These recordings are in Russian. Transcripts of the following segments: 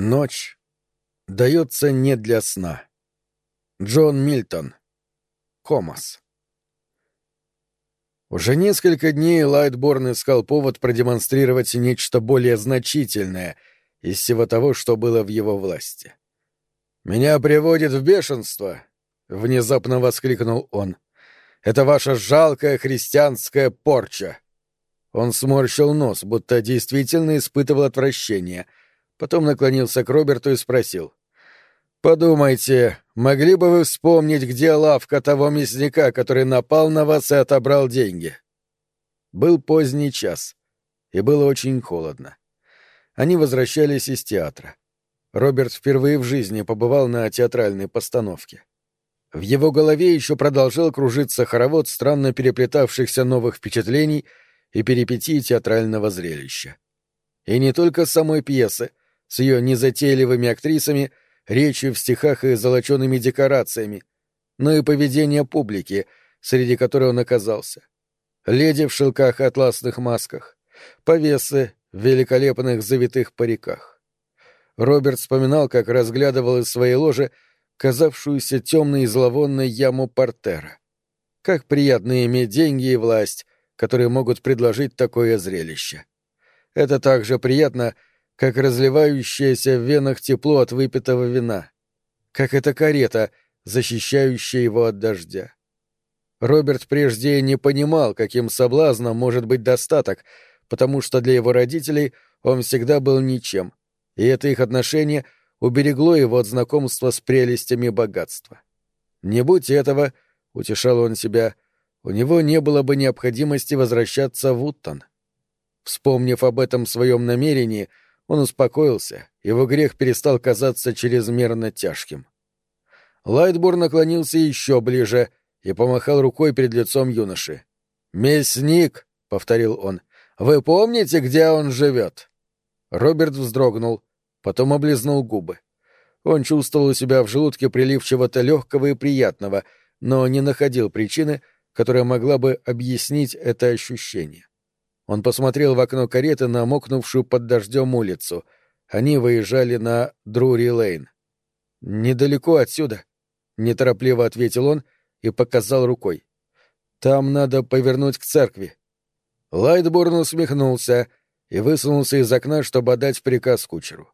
Ночь дается не для сна. Джон Мильтон. Комас. Уже несколько дней Лайтборн искал повод продемонстрировать нечто более значительное из всего того, что было в его власти. «Меня приводит в бешенство!» — внезапно воскликнул он. «Это ваша жалкая христианская порча!» Он сморщил нос, будто действительно испытывал отвращение — Потом наклонился к Роберту и спросил. «Подумайте, могли бы вы вспомнить, где лавка того мясника, который напал на вас и отобрал деньги?» Был поздний час, и было очень холодно. Они возвращались из театра. Роберт впервые в жизни побывал на театральной постановке. В его голове еще продолжал кружиться хоровод странно переплетавшихся новых впечатлений и перипетий театрального зрелища. И не только самой пьесы, с ее незатейливыми актрисами, речью в стихах и золочеными декорациями, но и поведение публики, среди которой он оказался. Леди в шелках и атласных масках, повесы в великолепных завитых париках. Роберт вспоминал, как разглядывал из своей ложи казавшуюся темной и зловонной яму портера. Как приятно иметь деньги и власть, которые могут предложить такое зрелище. Это также приятно, как разливающееся в венах тепло от выпитого вина, как эта карета, защищающая его от дождя. Роберт прежде не понимал, каким соблазном может быть достаток, потому что для его родителей он всегда был ничем, и это их отношение уберегло его от знакомства с прелестями богатства. Не будь этого, — утешал он себя, — у него не было бы необходимости возвращаться в Уттон. Вспомнив об этом своем намерении, — он успокоился, его грех перестал казаться чрезмерно тяжким. Лайтбур наклонился еще ближе и помахал рукой перед лицом юноши. «Мясник!» — повторил он. «Вы помните, где он живет?» Роберт вздрогнул, потом облизнул губы. Он чувствовал у себя в желудке прилив чего-то легкого и приятного, но не находил причины, которая могла бы объяснить это ощущение. Он посмотрел в окно кареты на мокнувшую под дождем улицу. Они выезжали на Друри-Лейн. «Недалеко отсюда», — неторопливо ответил он и показал рукой. «Там надо повернуть к церкви». Лайтборн усмехнулся и высунулся из окна, чтобы отдать приказ кучеру.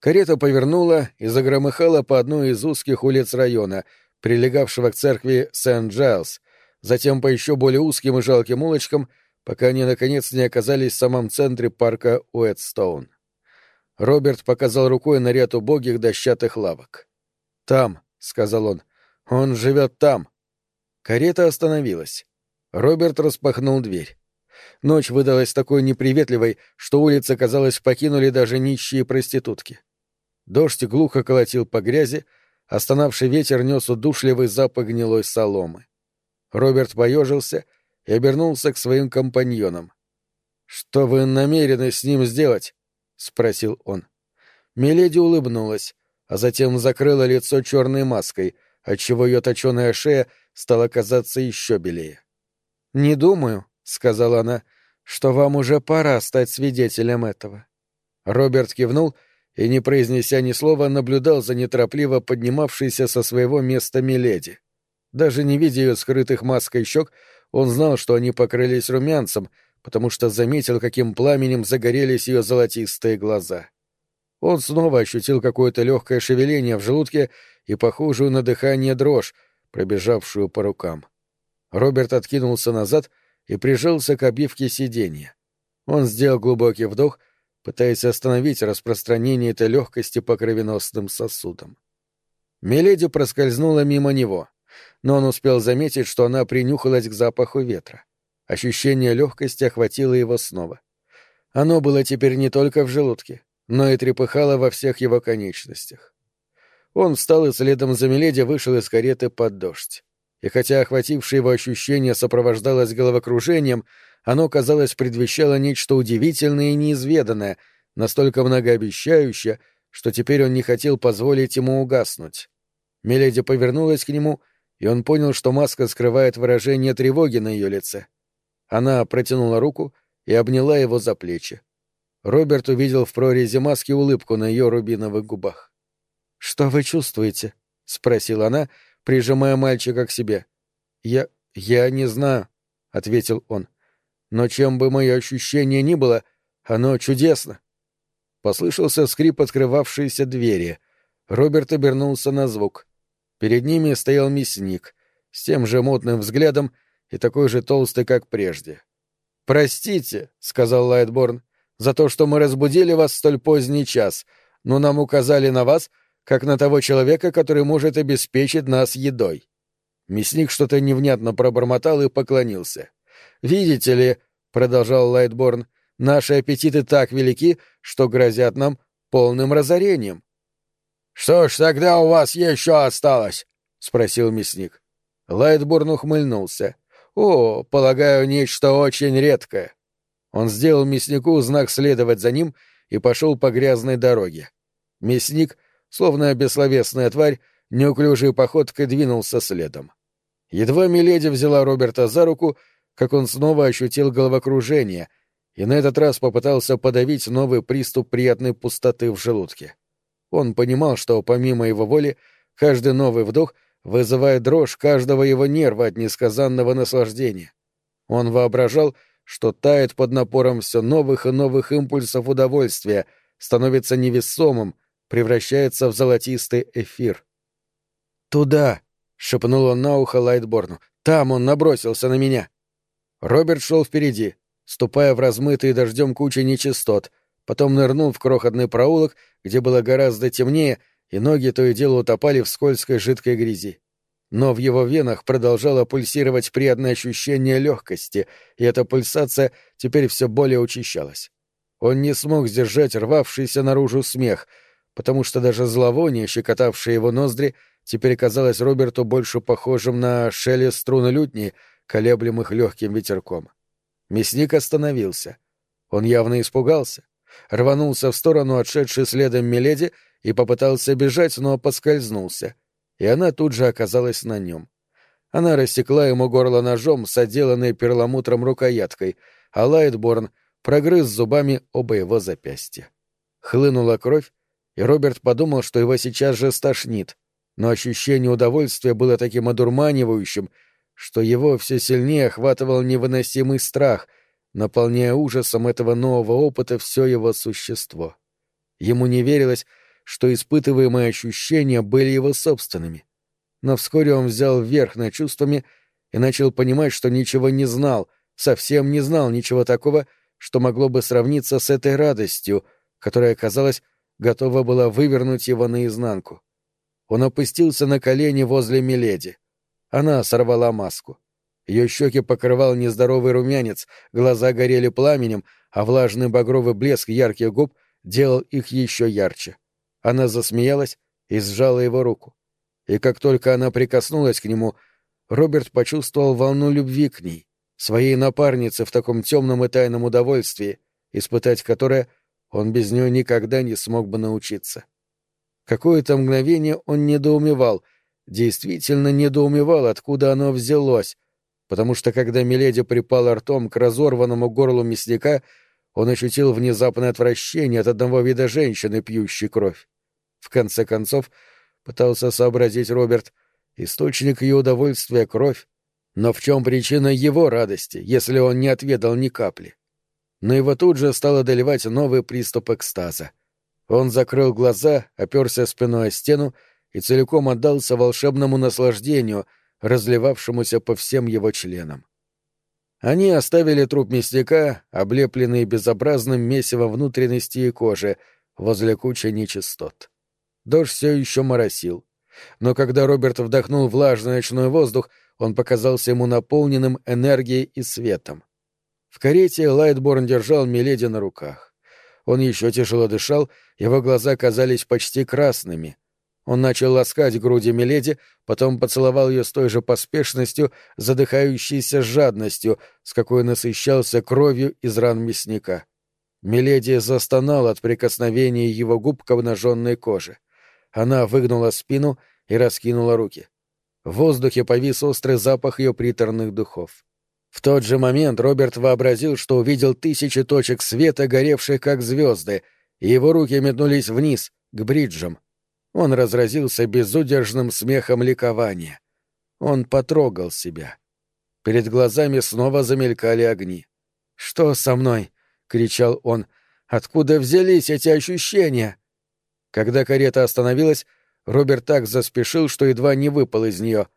Карета повернула и загромыхала по одной из узких улиц района, прилегавшего к церкви Сент-Джайлз, затем по еще более узким и жалким улочкам — пока они, наконец, не оказались в самом центре парка Уэтстоун. Роберт показал рукой на ряд убогих дощатых лавок. «Там», — сказал он, — «он живет там». Карета остановилась. Роберт распахнул дверь. Ночь выдалась такой неприветливой, что улицы, казалось, покинули даже нищие проститутки. Дождь глухо колотил по грязи, остановший ветер нес удушливый запах гнилой соломы. Роберт поежился и обернулся к своим компаньонам. «Что вы намерены с ним сделать?» — спросил он. Миледи улыбнулась, а затем закрыла лицо черной маской, отчего ее точеная шея стала казаться еще белее. «Не думаю», — сказала она, — «что вам уже пора стать свидетелем этого». Роберт кивнул и, не произнеся ни слова, наблюдал за неторопливо поднимавшейся со своего места Миледи. Даже не видя ее скрытых маской щек, он знал, что они покрылись румянцем, потому что заметил, каким пламенем загорелись ее золотистые глаза. Он снова ощутил какое-то легкое шевеление в желудке и похожую на дыхание дрожь, пробежавшую по рукам. Роберт откинулся назад и прижался к обивке сиденья. Он сделал глубокий вдох, пытаясь остановить распространение этой легкости по кровеносным сосудам. Миледи проскользнула мимо него но он успел заметить, что она принюхалась к запаху ветра. Ощущение легкости охватило его снова. Оно было теперь не только в желудке, но и трепыхало во всех его конечностях. Он встал и следом за Миледи вышел из кареты под дождь. И хотя охватившее его ощущение сопровождалось головокружением, оно, казалось, предвещало нечто удивительное и неизведанное, настолько многообещающее, что теперь он не хотел позволить ему угаснуть. Миледи повернулась к нему — и он понял, что маска скрывает выражение тревоги на ее лице. Она протянула руку и обняла его за плечи. Роберт увидел в прорези маски улыбку на ее рубиновых губах. «Что вы чувствуете?» — спросила она, прижимая мальчика к себе. «Я... я не знаю», — ответил он. «Но чем бы мое ощущение ни было, оно чудесно». Послышался скрип открывавшейся двери. Роберт обернулся на звук. Перед ними стоял мясник, с тем же мутным взглядом и такой же толстый, как прежде. «Простите», — сказал Лайтборн, — «за то, что мы разбудили вас в столь поздний час, но нам указали на вас, как на того человека, который может обеспечить нас едой». Мясник что-то невнятно пробормотал и поклонился. «Видите ли», — продолжал Лайтборн, — «наши аппетиты так велики, что грозят нам полным разорением». «Что ж тогда у вас еще осталось?» — спросил мясник. Лайтборн ухмыльнулся. «О, полагаю, нечто очень редкое». Он сделал мяснику знак следовать за ним и пошел по грязной дороге. Мясник, словно бессловесная тварь, неуклюжей походкой двинулся следом. Едва Миледи взяла Роберта за руку, как он снова ощутил головокружение и на этот раз попытался подавить новый приступ приятной пустоты в желудке. Он понимал, что помимо его воли каждый новый вдох вызывает дрожь каждого его нерва от несказанного наслаждения. Он воображал, что тает под напором все новых и новых импульсов удовольствия, становится невесомым, превращается в золотистый эфир. «Туда!» — шепнул он на ухо Лайтборну. «Там он набросился на меня!» Роберт шел впереди, ступая в размытые дождем кучи нечистот, потом нырнул в крохотный проулок, где было гораздо темнее, и ноги то и дело утопали в скользкой жидкой грязи. Но в его венах продолжало пульсировать приятное ощущение легкости, и эта пульсация теперь все более учащалась. Он не смог сдержать рвавшийся наружу смех, потому что даже зловоние, щекотавшее его ноздри, теперь казалось Роберту больше похожим на шелест струны лютни, колеблемых легким ветерком. Мясник остановился. Он явно испугался рванулся в сторону отшедшей следом Миледи и попытался бежать, но поскользнулся, и она тут же оказалась на нем. Она рассекла ему горло ножом с отделанной перламутром рукояткой, а Лайтборн прогрыз зубами оба его запястья. Хлынула кровь, и Роберт подумал, что его сейчас же стошнит, но ощущение удовольствия было таким одурманивающим, что его все сильнее охватывал невыносимый страх, наполняя ужасом этого нового опыта все его существо. Ему не верилось, что испытываемые ощущения были его собственными. Но вскоре он взял верх над чувствами и начал понимать, что ничего не знал, совсем не знал ничего такого, что могло бы сравниться с этой радостью, которая, казалось, готова была вывернуть его наизнанку. Он опустился на колени возле Миледи. Она сорвала маску. Ее щеки покрывал нездоровый румянец, глаза горели пламенем, а влажный багровый блеск ярких губ делал их еще ярче. Она засмеялась и сжала его руку. И как только она прикоснулась к нему, Роберт почувствовал волну любви к ней, своей напарнице в таком темном и тайном удовольствии, испытать которое он без нее никогда не смог бы научиться. Какое-то мгновение он недоумевал, действительно недоумевал, откуда оно взялось, потому что когда Миледи припала ртом к разорванному горлу мясника, он ощутил внезапное отвращение от одного вида женщины, пьющей кровь. В конце концов, пытался сообразить Роберт, источник ее удовольствия — кровь, но в чем причина его радости, если он не отведал ни капли? Но его тут же стало доливать новый приступ экстаза. Он закрыл глаза, оперся спиной о стену и целиком отдался волшебному наслаждению — разливавшемуся по всем его членам. Они оставили труп мясника, облепленный безобразным месивом внутренности и кожи, возле кучи нечистот. Дождь все еще моросил. Но когда Роберт вдохнул влажный ночной воздух, он показался ему наполненным энергией и светом. В карете Лайтборн держал Миледи на руках. Он еще тяжело дышал, его глаза казались почти красными, он начал ласкать груди Миледи, потом поцеловал ее с той же поспешностью, задыхающейся жадностью, с какой насыщался кровью из ран мясника. Миледи застонал от прикосновения его губ к обнаженной коже. Она выгнула спину и раскинула руки. В воздухе повис острый запах ее приторных духов. В тот же момент Роберт вообразил, что увидел тысячи точек света, горевших как звезды, и его руки метнулись вниз, к бриджам. Он разразился безудержным смехом ликования. Он потрогал себя. Перед глазами снова замелькали огни. «Что со мной?» — кричал он. «Откуда взялись эти ощущения?» Когда карета остановилась, Роберт так заспешил, что едва не выпал из нее.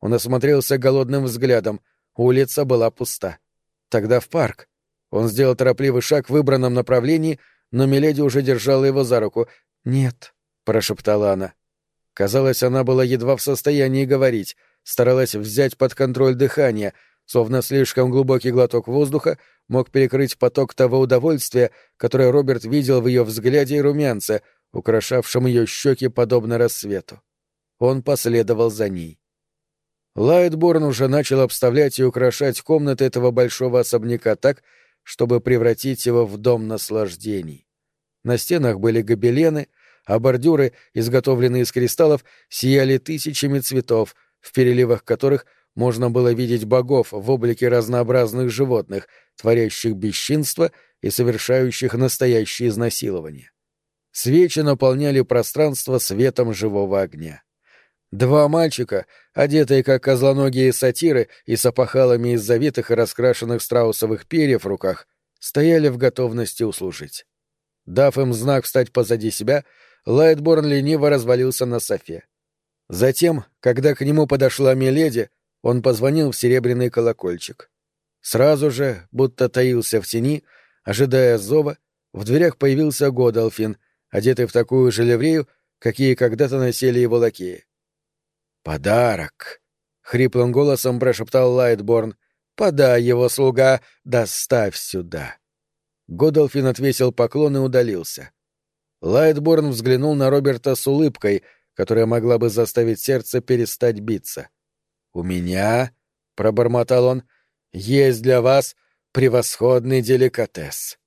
Он осмотрелся голодным взглядом — Улица была пуста. Тогда в парк. Он сделал торопливый шаг в выбранном направлении, но Миледи уже держала его за руку. «Нет», — прошептала она. Казалось, она была едва в состоянии говорить, старалась взять под контроль дыхание, словно слишком глубокий глоток воздуха мог перекрыть поток того удовольствия, которое Роберт видел в ее взгляде и румянце, украшавшем ее щеки подобно рассвету. Он последовал за ней. Лайтборн уже начал обставлять и украшать комнаты этого большого особняка так, чтобы превратить его в дом наслаждений. На стенах были гобелены, а бордюры, изготовленные из кристаллов, сияли тысячами цветов, в переливах которых можно было видеть богов в облике разнообразных животных, творящих бесчинство и совершающих настоящие изнасилования. Свечи наполняли пространство светом живого огня. Два мальчика, одетые как козлоногие сатиры и с опахалами из завитых и раскрашенных страусовых перьев в руках, стояли в готовности услужить. Дав им знак встать позади себя, Лайтборн лениво развалился на софе. Затем, когда к нему подошла Миледи, он позвонил в серебряный колокольчик. Сразу же, будто таился в тени, ожидая зова, в дверях появился Годолфин, одетый в такую же ливрею, какие когда-то носили его лакеи. «Подарок!» — хриплым голосом прошептал Лайтборн. «Подай его, слуга, доставь сюда!» Годолфин отвесил поклон и удалился. Лайтборн взглянул на Роберта с улыбкой, которая могла бы заставить сердце перестать биться. «У меня, — пробормотал он, — есть для вас превосходный деликатес».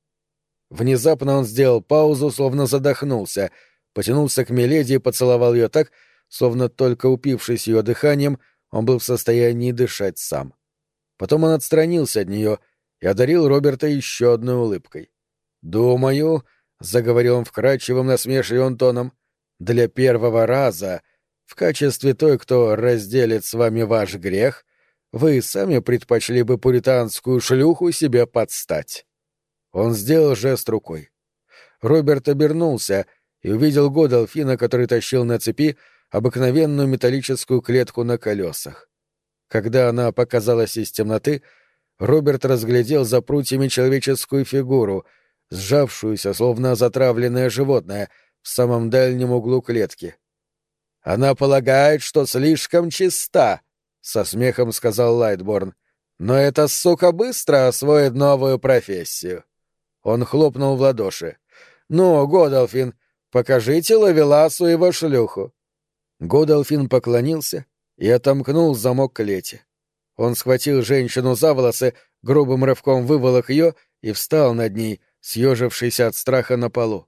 Внезапно он сделал паузу, словно задохнулся, потянулся к Меледи и поцеловал ее так, словно только упившись ее дыханием, он был в состоянии дышать сам. Потом он отстранился от нее и одарил Роберта еще одной улыбкой. «Думаю», — заговорил он вкрадчивым насмешливым тоном, — «для первого раза, в качестве той, кто разделит с вами ваш грех, вы сами предпочли бы пуританскую шлюху себе подстать». Он сделал жест рукой. Роберт обернулся и увидел Годолфина, который тащил на цепи обыкновенную металлическую клетку на колесах. Когда она показалась из темноты, Роберт разглядел за прутьями человеческую фигуру, сжавшуюся, словно затравленное животное, в самом дальнем углу клетки. «Она полагает, что слишком чиста», — со смехом сказал Лайтборн. «Но эта сука быстро освоит новую профессию». Он хлопнул в ладоши. «Ну, Годолфин, покажите Лавеласу его шлюху». Годолфин поклонился и отомкнул замок клети. Он схватил женщину за волосы, грубым рывком выволок ее и встал над ней, съежившийся от страха на полу.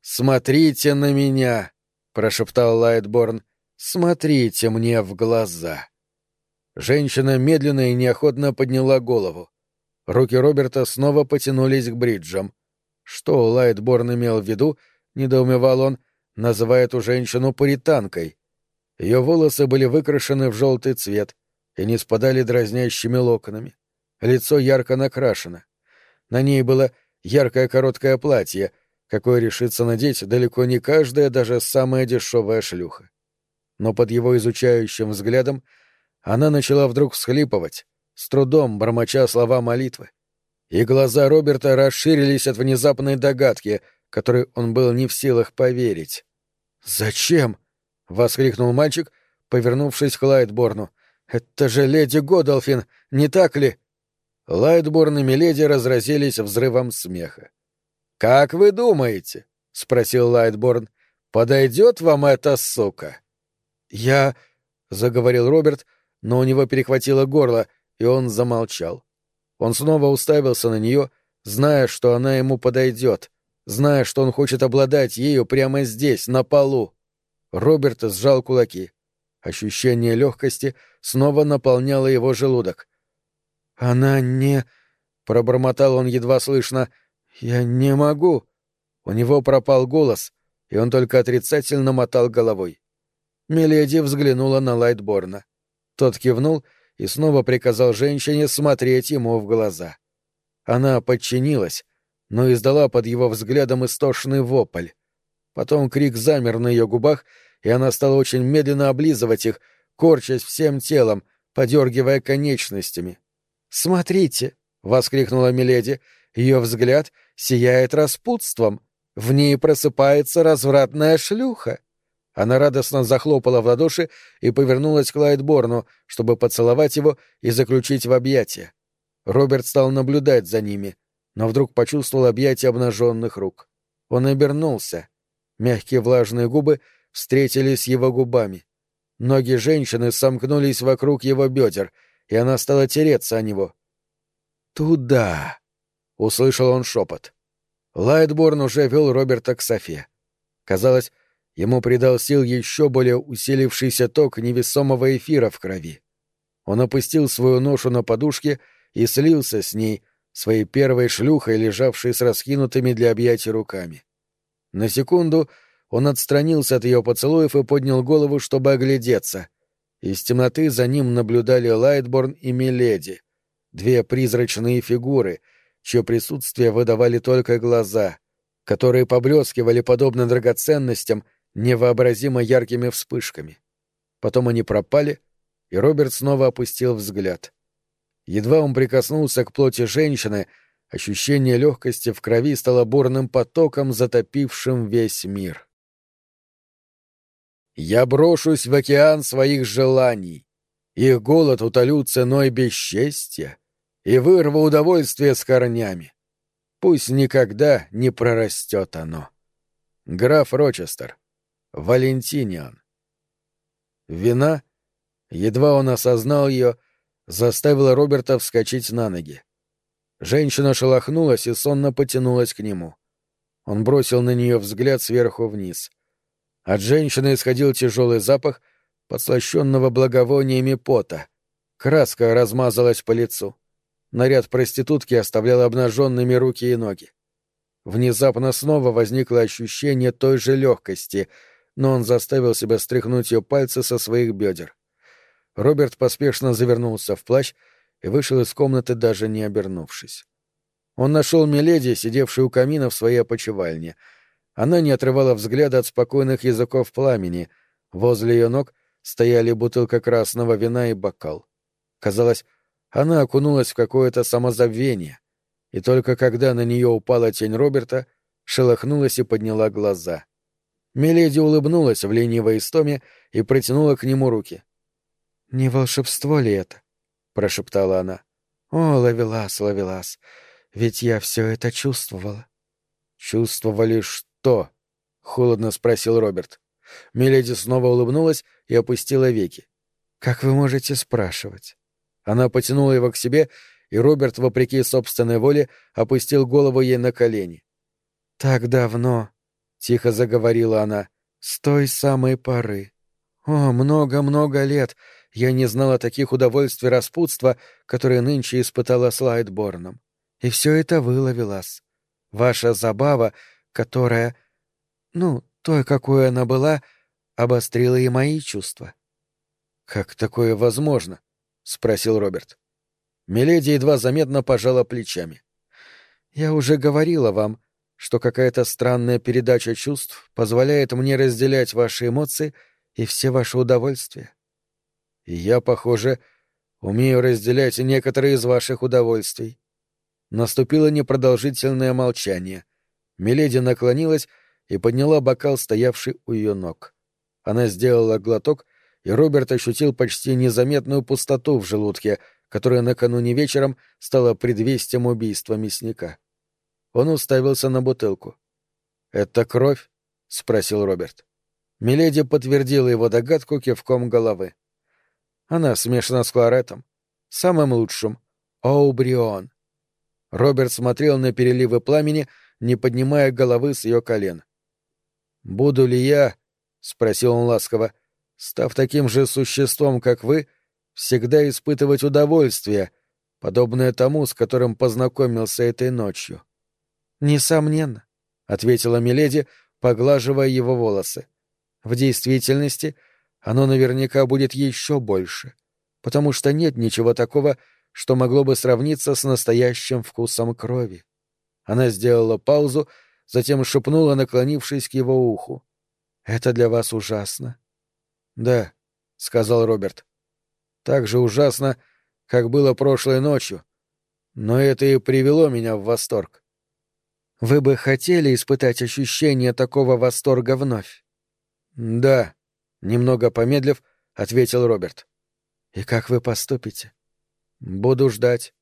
«Смотрите на меня!» — прошептал Лайтборн. «Смотрите мне в глаза!» Женщина медленно и неохотно подняла голову. Руки Роберта снова потянулись к бриджам. Что Лайтборн имел в виду, недоумевал он, называя эту женщину пуританкой. Ее волосы были выкрашены в желтый цвет и не спадали дразнящими локонами. Лицо ярко накрашено. На ней было яркое короткое платье, какое решится надеть далеко не каждая, даже самая дешевая шлюха. Но под его изучающим взглядом она начала вдруг всхлипывать, с трудом бормоча слова молитвы. И глаза Роберта расширились от внезапной догадки, которой он был не в силах поверить. «Зачем?» — воскликнул мальчик, повернувшись к Лайтборну. «Это же леди Годолфин, не так ли?» Лайтборн и Миледи разразились взрывом смеха. «Как вы думаете?» — спросил Лайтборн. «Подойдет вам эта сука?» «Я...» — заговорил Роберт, но у него перехватило горло, и он замолчал. Он снова уставился на нее, зная, что она ему подойдет, зная, что он хочет обладать ею прямо здесь, на полу. Роберт сжал кулаки. Ощущение легкости снова наполняло его желудок. Она не... Пробормотал он едва слышно. Я не могу. У него пропал голос, и он только отрицательно мотал головой. Миледи взглянула на Лайтборна. Тот кивнул и снова приказал женщине смотреть ему в глаза. Она подчинилась, но издала под его взглядом истошный вопль. Потом крик замер на ее губах, и она стала очень медленно облизывать их, корчась всем телом, подергивая конечностями. «Смотрите!» — воскликнула Миледи. «Ее взгляд сияет распутством. В ней просыпается развратная шлюха». Она радостно захлопала в ладоши и повернулась к Лайтборну, чтобы поцеловать его и заключить в объятия. Роберт стал наблюдать за ними, но вдруг почувствовал объятия обнаженных рук. Он обернулся. Мягкие влажные губы встретились с его губами. Ноги женщины сомкнулись вокруг его бедер, и она стала тереться о него. «Туда!» — услышал он шепот. Лайтборн уже вел Роберта к Софе. Казалось, ему придал сил еще более усилившийся ток невесомого эфира в крови. Он опустил свою ношу на подушке и слился с ней, своей первой шлюхой, лежавшей с раскинутыми для объятий руками. На секунду он отстранился от ее поцелуев и поднял голову, чтобы оглядеться. Из темноты за ним наблюдали Лайтборн и Миледи, две призрачные фигуры, чье присутствие выдавали только глаза, которые поблескивали подобно драгоценностям невообразимо яркими вспышками. Потом они пропали, и Роберт снова опустил взгляд. Едва он прикоснулся к плоти женщины, ощущение легкости в крови стало бурным потоком, затопившим весь мир. Я брошусь в океан своих желаний. Их голод утолю ценой бесчестья и вырву удовольствие с корнями. Пусть никогда не прорастет оно. Граф Рочестер. Валентиниан. Вина, едва он осознал ее, заставила Роберта вскочить на ноги. Женщина шелохнулась и сонно потянулась к нему. Он бросил на нее взгляд сверху вниз. От женщины исходил тяжелый запах подслащенного благовониями пота. Краска размазалась по лицу. Наряд проститутки оставлял обнаженными руки и ноги. Внезапно снова возникло ощущение той же легкости, но он заставил себя стряхнуть ее пальцы со своих бедер. Роберт поспешно завернулся в плащ и вышел из комнаты, даже не обернувшись. Он нашел Миледи, сидевшую у камина в своей опочивальне — она не отрывала взгляда от спокойных языков пламени. Возле ее ног стояли бутылка красного вина и бокал. Казалось, она окунулась в какое-то самозабвение, и только когда на нее упала тень Роберта, шелохнулась и подняла глаза. Миледи улыбнулась в ленивой истоме и протянула к нему руки. «Не волшебство ли это?» — прошептала она. «О, Лавелас, Лавелас, ведь я все это чувствовала». «Чувствовали что?» «Что?» — холодно спросил Роберт. Миледи снова улыбнулась и опустила веки. «Как вы можете спрашивать?» Она потянула его к себе, и Роберт, вопреки собственной воле, опустил голову ей на колени. «Так давно», — тихо заговорила она, — «с той самой поры. О, много-много лет я не знала таких удовольствий распутства, которые нынче испытала с Лайтборном. И все это выловилась. Ваша забава которая, ну, той, какой она была, обострила и мои чувства. «Как такое возможно?» — спросил Роберт. Миледи едва заметно пожала плечами. «Я уже говорила вам, что какая-то странная передача чувств позволяет мне разделять ваши эмоции и все ваши удовольствия. И я, похоже, умею разделять некоторые из ваших удовольствий». Наступило непродолжительное молчание — Миледи наклонилась и подняла бокал, стоявший у ее ног. Она сделала глоток, и Роберт ощутил почти незаметную пустоту в желудке, которая накануне вечером стала предвестием убийства мясника. Он уставился на бутылку. «Это кровь?» — спросил Роберт. Миледи подтвердила его догадку кивком головы. Она смешана с кларетом. Самым лучшим. Оубрион. Роберт смотрел на переливы пламени, не поднимая головы с ее колен. «Буду ли я, — спросил он ласково, — став таким же существом, как вы, всегда испытывать удовольствие, подобное тому, с которым познакомился этой ночью. Несомненно, ответила Миледи, поглаживая его волосы. В действительности оно наверняка будет еще больше, потому что нет ничего такого, что могло бы сравниться с настоящим вкусом крови. Она сделала паузу, затем шепнула, наклонившись к его уху. «Это для вас ужасно?» «Да», — сказал Роберт. «Так же ужасно, как было прошлой ночью. Но это и привело меня в восторг». «Вы бы хотели испытать ощущение такого восторга вновь?» «Да», — немного помедлив, ответил Роберт. «И как вы поступите?» «Буду ждать».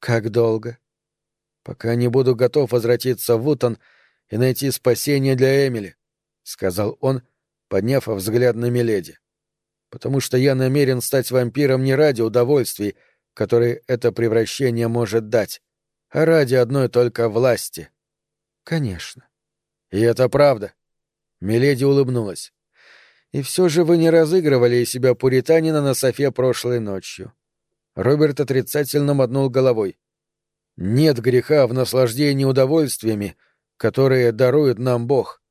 «Как долго?» «Пока не буду готов возвратиться в Утон и найти спасение для Эмили», — сказал он, подняв взгляд на Миледи. «Потому что я намерен стать вампиром не ради удовольствий, которые это превращение может дать, а ради одной только власти». «Конечно». «И это правда». Миледи улыбнулась. «И все же вы не разыгрывали из себя пуританина на софе прошлой ночью». Роберт отрицательно мотнул головой. «Нет греха в наслаждении удовольствиями, которые дарует нам Бог,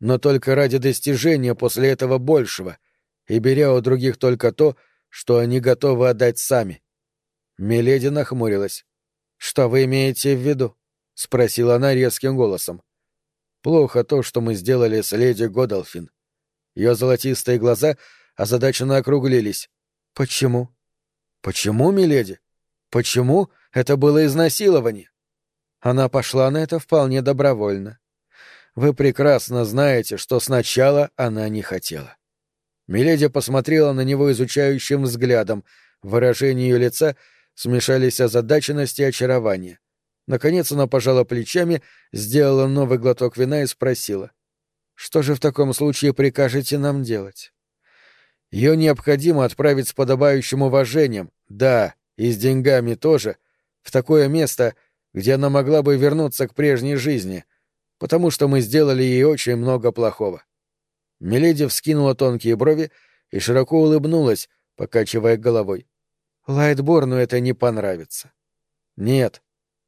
но только ради достижения после этого большего и беря у других только то, что они готовы отдать сами». Миледи нахмурилась. «Что вы имеете в виду?» — спросила она резким голосом. «Плохо то, что мы сделали с леди Годолфин». Ее золотистые глаза озадаченно округлились. «Почему?» «Почему, миледи? Почему это было изнасилование?» Она пошла на это вполне добровольно. Вы прекрасно знаете, что сначала она не хотела. Миледи посмотрела на него изучающим взглядом. В выражении ее лица смешались озадаченность и очарование. Наконец она пожала плечами, сделала новый глоток вина и спросила. «Что же в таком случае прикажете нам делать?» «Ее необходимо отправить с подобающим уважением, да, и с деньгами тоже, в такое место, где она могла бы вернуться к прежней жизни, потому что мы сделали ей очень много плохого». Миледи вскинула тонкие брови и широко улыбнулась, покачивая головой. Лайтборну это не понравится. Нет,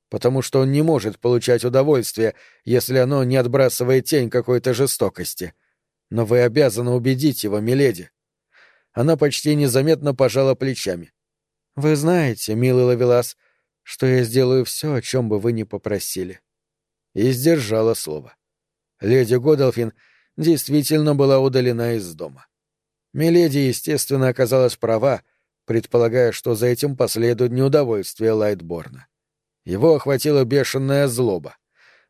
потому что он не может получать удовольствие, если оно не отбрасывает тень какой-то жестокости. Но вы обязаны убедить его, миледи. Она почти незаметно пожала плечами. Вы знаете, милый Лавелас, что я сделаю все, о чем бы вы ни попросили. И сдержала слово. Леди Годолфин действительно была удалена из дома. Миледи, естественно, оказалась права, предполагая, что за этим последует неудовольствие Лайтборна. Его охватила бешеная злоба.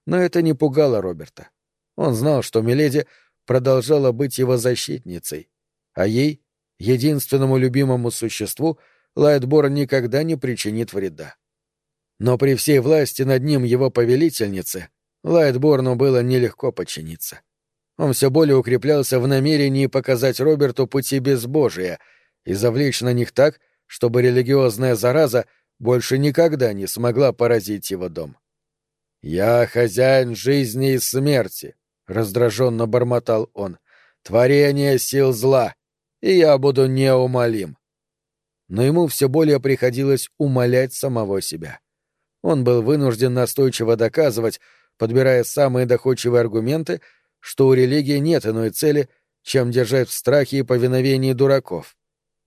Но это не пугало Роберта. Он знал, что Миледи продолжала быть его защитницей, а ей, единственному любимому существу, Лайтборн никогда не причинит вреда. Но при всей власти над ним его повелительницы Лайтборну было нелегко подчиниться. Он все более укреплялся в намерении показать Роберту пути безбожия и завлечь на них так, чтобы религиозная зараза больше никогда не смогла поразить его дом. «Я хозяин жизни и смерти», — раздраженно бормотал он, — «творение сил зла, и я буду неумолим». Но ему все более приходилось умолять самого себя. Он был вынужден настойчиво доказывать, подбирая самые доходчивые аргументы, что у религии нет иной цели, чем держать в страхе и повиновении дураков,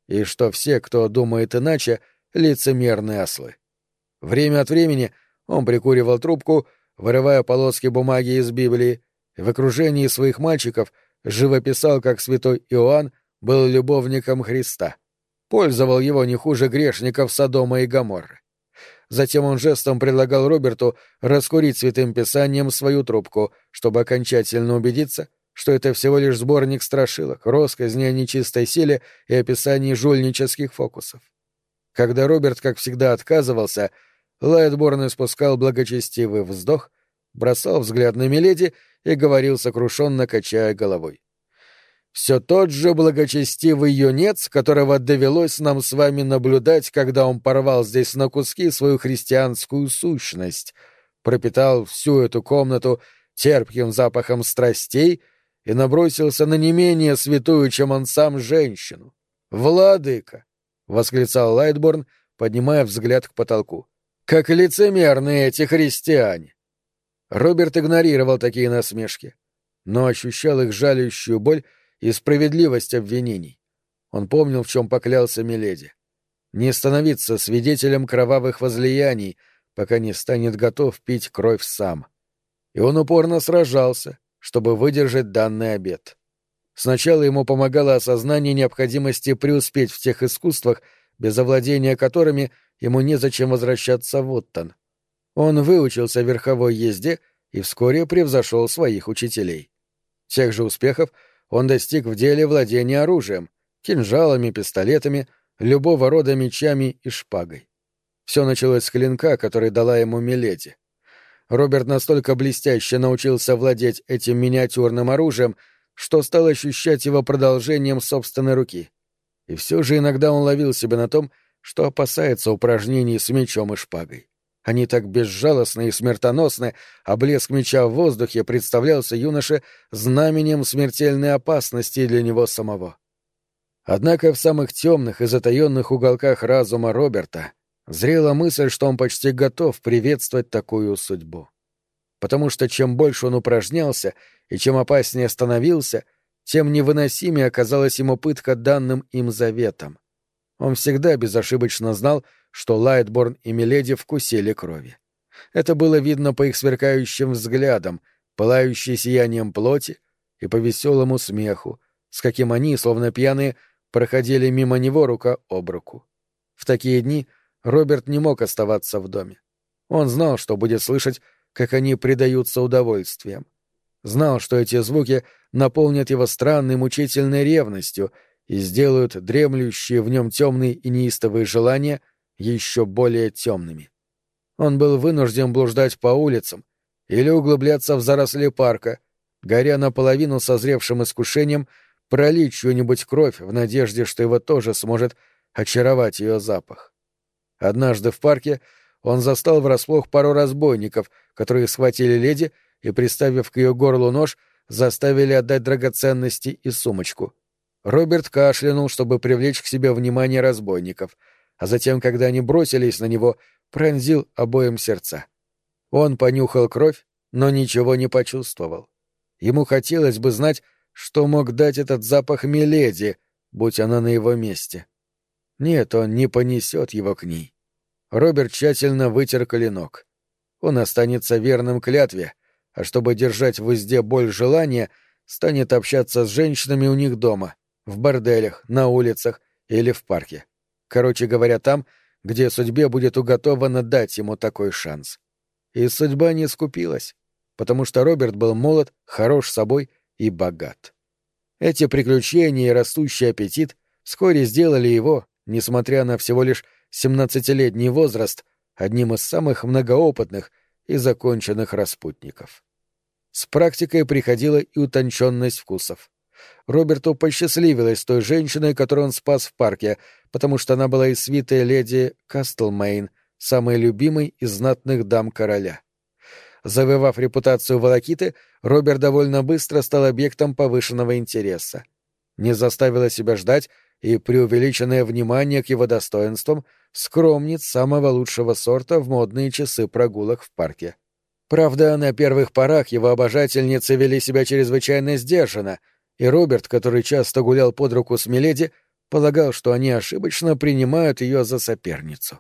и что все, кто думает иначе, — лицемерные ослы. Время от времени он прикуривал трубку, вырывая полоски бумаги из Библии, и в окружении своих мальчиков живописал, как святой Иоанн был любовником Христа. Пользовал его не хуже грешников Содома и Гоморры. Затем он жестом предлагал Роберту раскурить святым писанием свою трубку, чтобы окончательно убедиться, что это всего лишь сборник страшилок, росказни о нечистой силе и описании жульнических фокусов. Когда Роберт, как всегда, отказывался, Лайтборн испускал благочестивый вздох, бросал взгляд на Миледи и говорил сокрушенно, качая головой. «Все тот же благочестивый юнец, которого довелось нам с вами наблюдать, когда он порвал здесь на куски свою христианскую сущность, пропитал всю эту комнату терпким запахом страстей и набросился на не менее святую, чем он сам, женщину. Владыка! восклицал Лайтборн, поднимая взгляд к потолку. «Как лицемерны эти христиане!» Роберт игнорировал такие насмешки, но ощущал их жалющую боль и справедливость обвинений. Он помнил, в чем поклялся Миледи. Не становиться свидетелем кровавых возлияний, пока не станет готов пить кровь сам. И он упорно сражался, чтобы выдержать данный обет. Сначала ему помогало осознание необходимости преуспеть в тех искусствах, без овладения которыми ему незачем возвращаться в Оттон. Он выучился верховой езде и вскоре превзошел своих учителей. Тех же успехов он достиг в деле владения оружием, кинжалами, пистолетами, любого рода мечами и шпагой. Все началось с клинка, который дала ему Миледи. Роберт настолько блестяще научился владеть этим миниатюрным оружием, что стал ощущать его продолжением собственной руки. И все же иногда он ловил себя на том, что опасается упражнений с мечом и шпагой. Они так безжалостны и смертоносны, а блеск меча в воздухе представлялся юноше знаменем смертельной опасности для него самого. Однако в самых темных и затаенных уголках разума Роберта зрела мысль, что он почти готов приветствовать такую судьбу. Потому что чем больше он упражнялся и чем опаснее становился, тем невыносимее оказалась ему пытка данным им заветом. Он всегда безошибочно знал, что Лайтборн и Миледи вкусили крови. Это было видно по их сверкающим взглядам, пылающей сиянием плоти и по веселому смеху, с каким они, словно пьяные, проходили мимо него рука об руку. В такие дни Роберт не мог оставаться в доме. Он знал, что будет слышать, как они предаются удовольствиям. Знал, что эти звуки наполнят его странной мучительной ревностью и сделают дремлющие в нем темные и неистовые желания еще более темными. Он был вынужден блуждать по улицам или углубляться в заросли парка, горя наполовину созревшим искушением пролить чью-нибудь кровь в надежде, что его тоже сможет очаровать ее запах. Однажды в парке он застал врасплох пару разбойников, которые схватили леди и, приставив к ее горлу нож, заставили отдать драгоценности и сумочку. Роберт кашлянул, чтобы привлечь к себе внимание разбойников — а затем, когда они бросились на него, пронзил обоим сердца. Он понюхал кровь, но ничего не почувствовал. Ему хотелось бы знать, что мог дать этот запах Миледи, будь она на его месте. Нет, он не понесет его к ней. Роберт тщательно вытер коленок. Он останется верным клятве, а чтобы держать в узде боль желания, станет общаться с женщинами у них дома, в борделях, на улицах или в парке. Короче говоря, там, где судьбе будет уготовано дать ему такой шанс. И судьба не скупилась, потому что Роберт был молод, хорош собой и богат. Эти приключения и растущий аппетит вскоре сделали его, несмотря на всего лишь семнадцатилетний возраст, одним из самых многоопытных и законченных распутников. С практикой приходила и утонченность вкусов. Роберту посчастливилось с той женщиной, которую он спас в парке, потому что она была из свиты леди Кастлмейн, самой любимой из знатных дам короля. Завоевав репутацию волокиты, Роберт довольно быстро стал объектом повышенного интереса. Не заставило себя ждать и преувеличенное внимание к его достоинствам скромниц самого лучшего сорта в модные часы прогулок в парке. Правда, на первых порах его обожательницы вели себя чрезвычайно сдержанно, и Роберт, который часто гулял под руку с Миледи, полагал, что они ошибочно принимают ее за соперницу.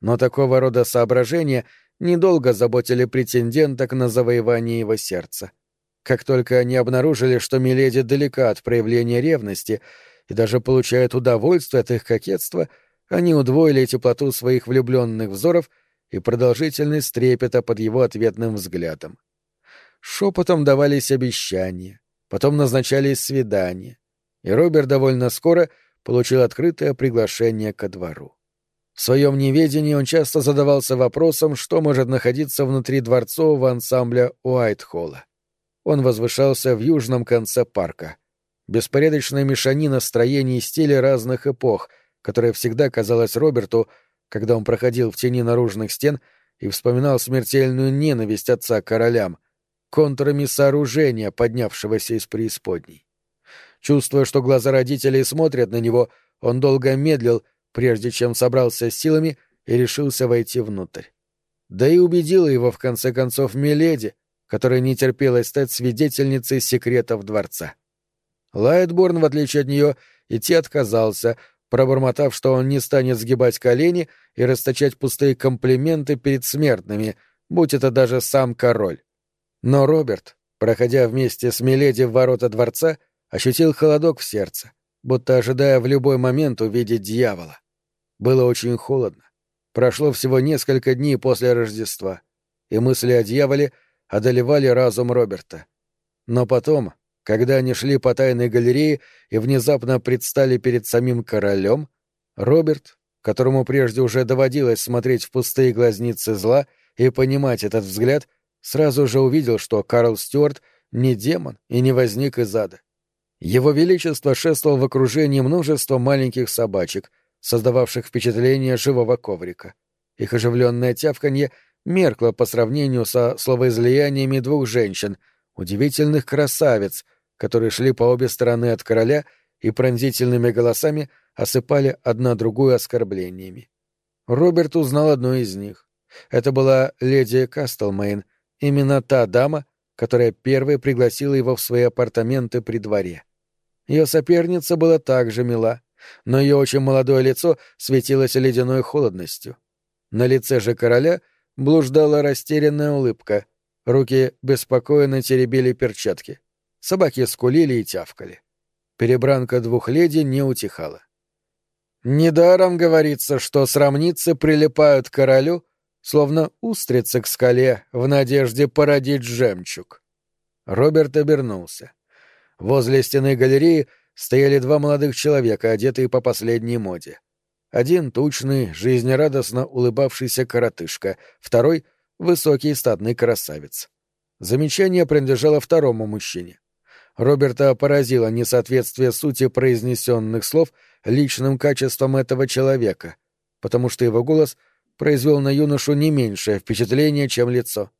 Но такого рода соображения недолго заботили претенденток на завоевание его сердца. Как только они обнаружили, что Миледи далека от проявления ревности и даже получает удовольствие от их кокетства, они удвоили теплоту своих влюбленных взоров и продолжительность трепета под его ответным взглядом. Шепотом давались обещания, Потом назначались свидания, и Роберт довольно скоро получил открытое приглашение ко двору. В своем неведении он часто задавался вопросом, что может находиться внутри дворцового ансамбля Уайтхолла. Он возвышался в южном конце парка. Беспорядочная мешанина строений и стилей разных эпох, которая всегда казалась Роберту, когда он проходил в тени наружных стен и вспоминал смертельную ненависть отца королям — контурами сооружения, поднявшегося из преисподней. Чувствуя, что глаза родителей смотрят на него, он долго медлил, прежде чем собрался с силами и решился войти внутрь. Да и убедила его, в конце концов, Миледи, которая не терпелась стать свидетельницей секретов дворца. Лайтборн, в отличие от нее, идти отказался, пробормотав, что он не станет сгибать колени и расточать пустые комплименты перед смертными, будь это даже сам король. Но Роберт, проходя вместе с Миледи в ворота дворца, ощутил холодок в сердце, будто ожидая в любой момент увидеть дьявола. Было очень холодно. Прошло всего несколько дней после Рождества, и мысли о дьяволе одолевали разум Роберта. Но потом, когда они шли по тайной галерее и внезапно предстали перед самим королем, Роберт, которому прежде уже доводилось смотреть в пустые глазницы зла и понимать этот взгляд, сразу же увидел, что Карл Стюарт не демон и не возник из ада. Его Величество шествовал в окружении множества маленьких собачек, создававших впечатление живого коврика. Их оживленное тявканье меркло по сравнению со словоизлияниями двух женщин, удивительных красавиц, которые шли по обе стороны от короля и пронзительными голосами осыпали одна другую оскорблениями. Роберт узнал одну из них. Это была леди Кастлмейн, именно та дама, которая первой пригласила его в свои апартаменты при дворе. Ее соперница была также мила, но ее очень молодое лицо светилось ледяной холодностью. На лице же короля блуждала растерянная улыбка, руки беспокойно теребили перчатки. Собаки скулили и тявкали. Перебранка двух леди не утихала. Недаром говорится, что срамницы прилипают к королю, словно устрицы к скале в надежде породить жемчуг. Роберт обернулся. Возле стены галереи стояли два молодых человека, одетые по последней моде. Один — тучный, жизнерадостно улыбавшийся коротышка, второй — высокий статный красавец. Замечание принадлежало второму мужчине. Роберта поразило несоответствие сути произнесенных слов личным качествам этого человека, потому что его голос произвел на юношу не меньшее впечатление, чем лицо.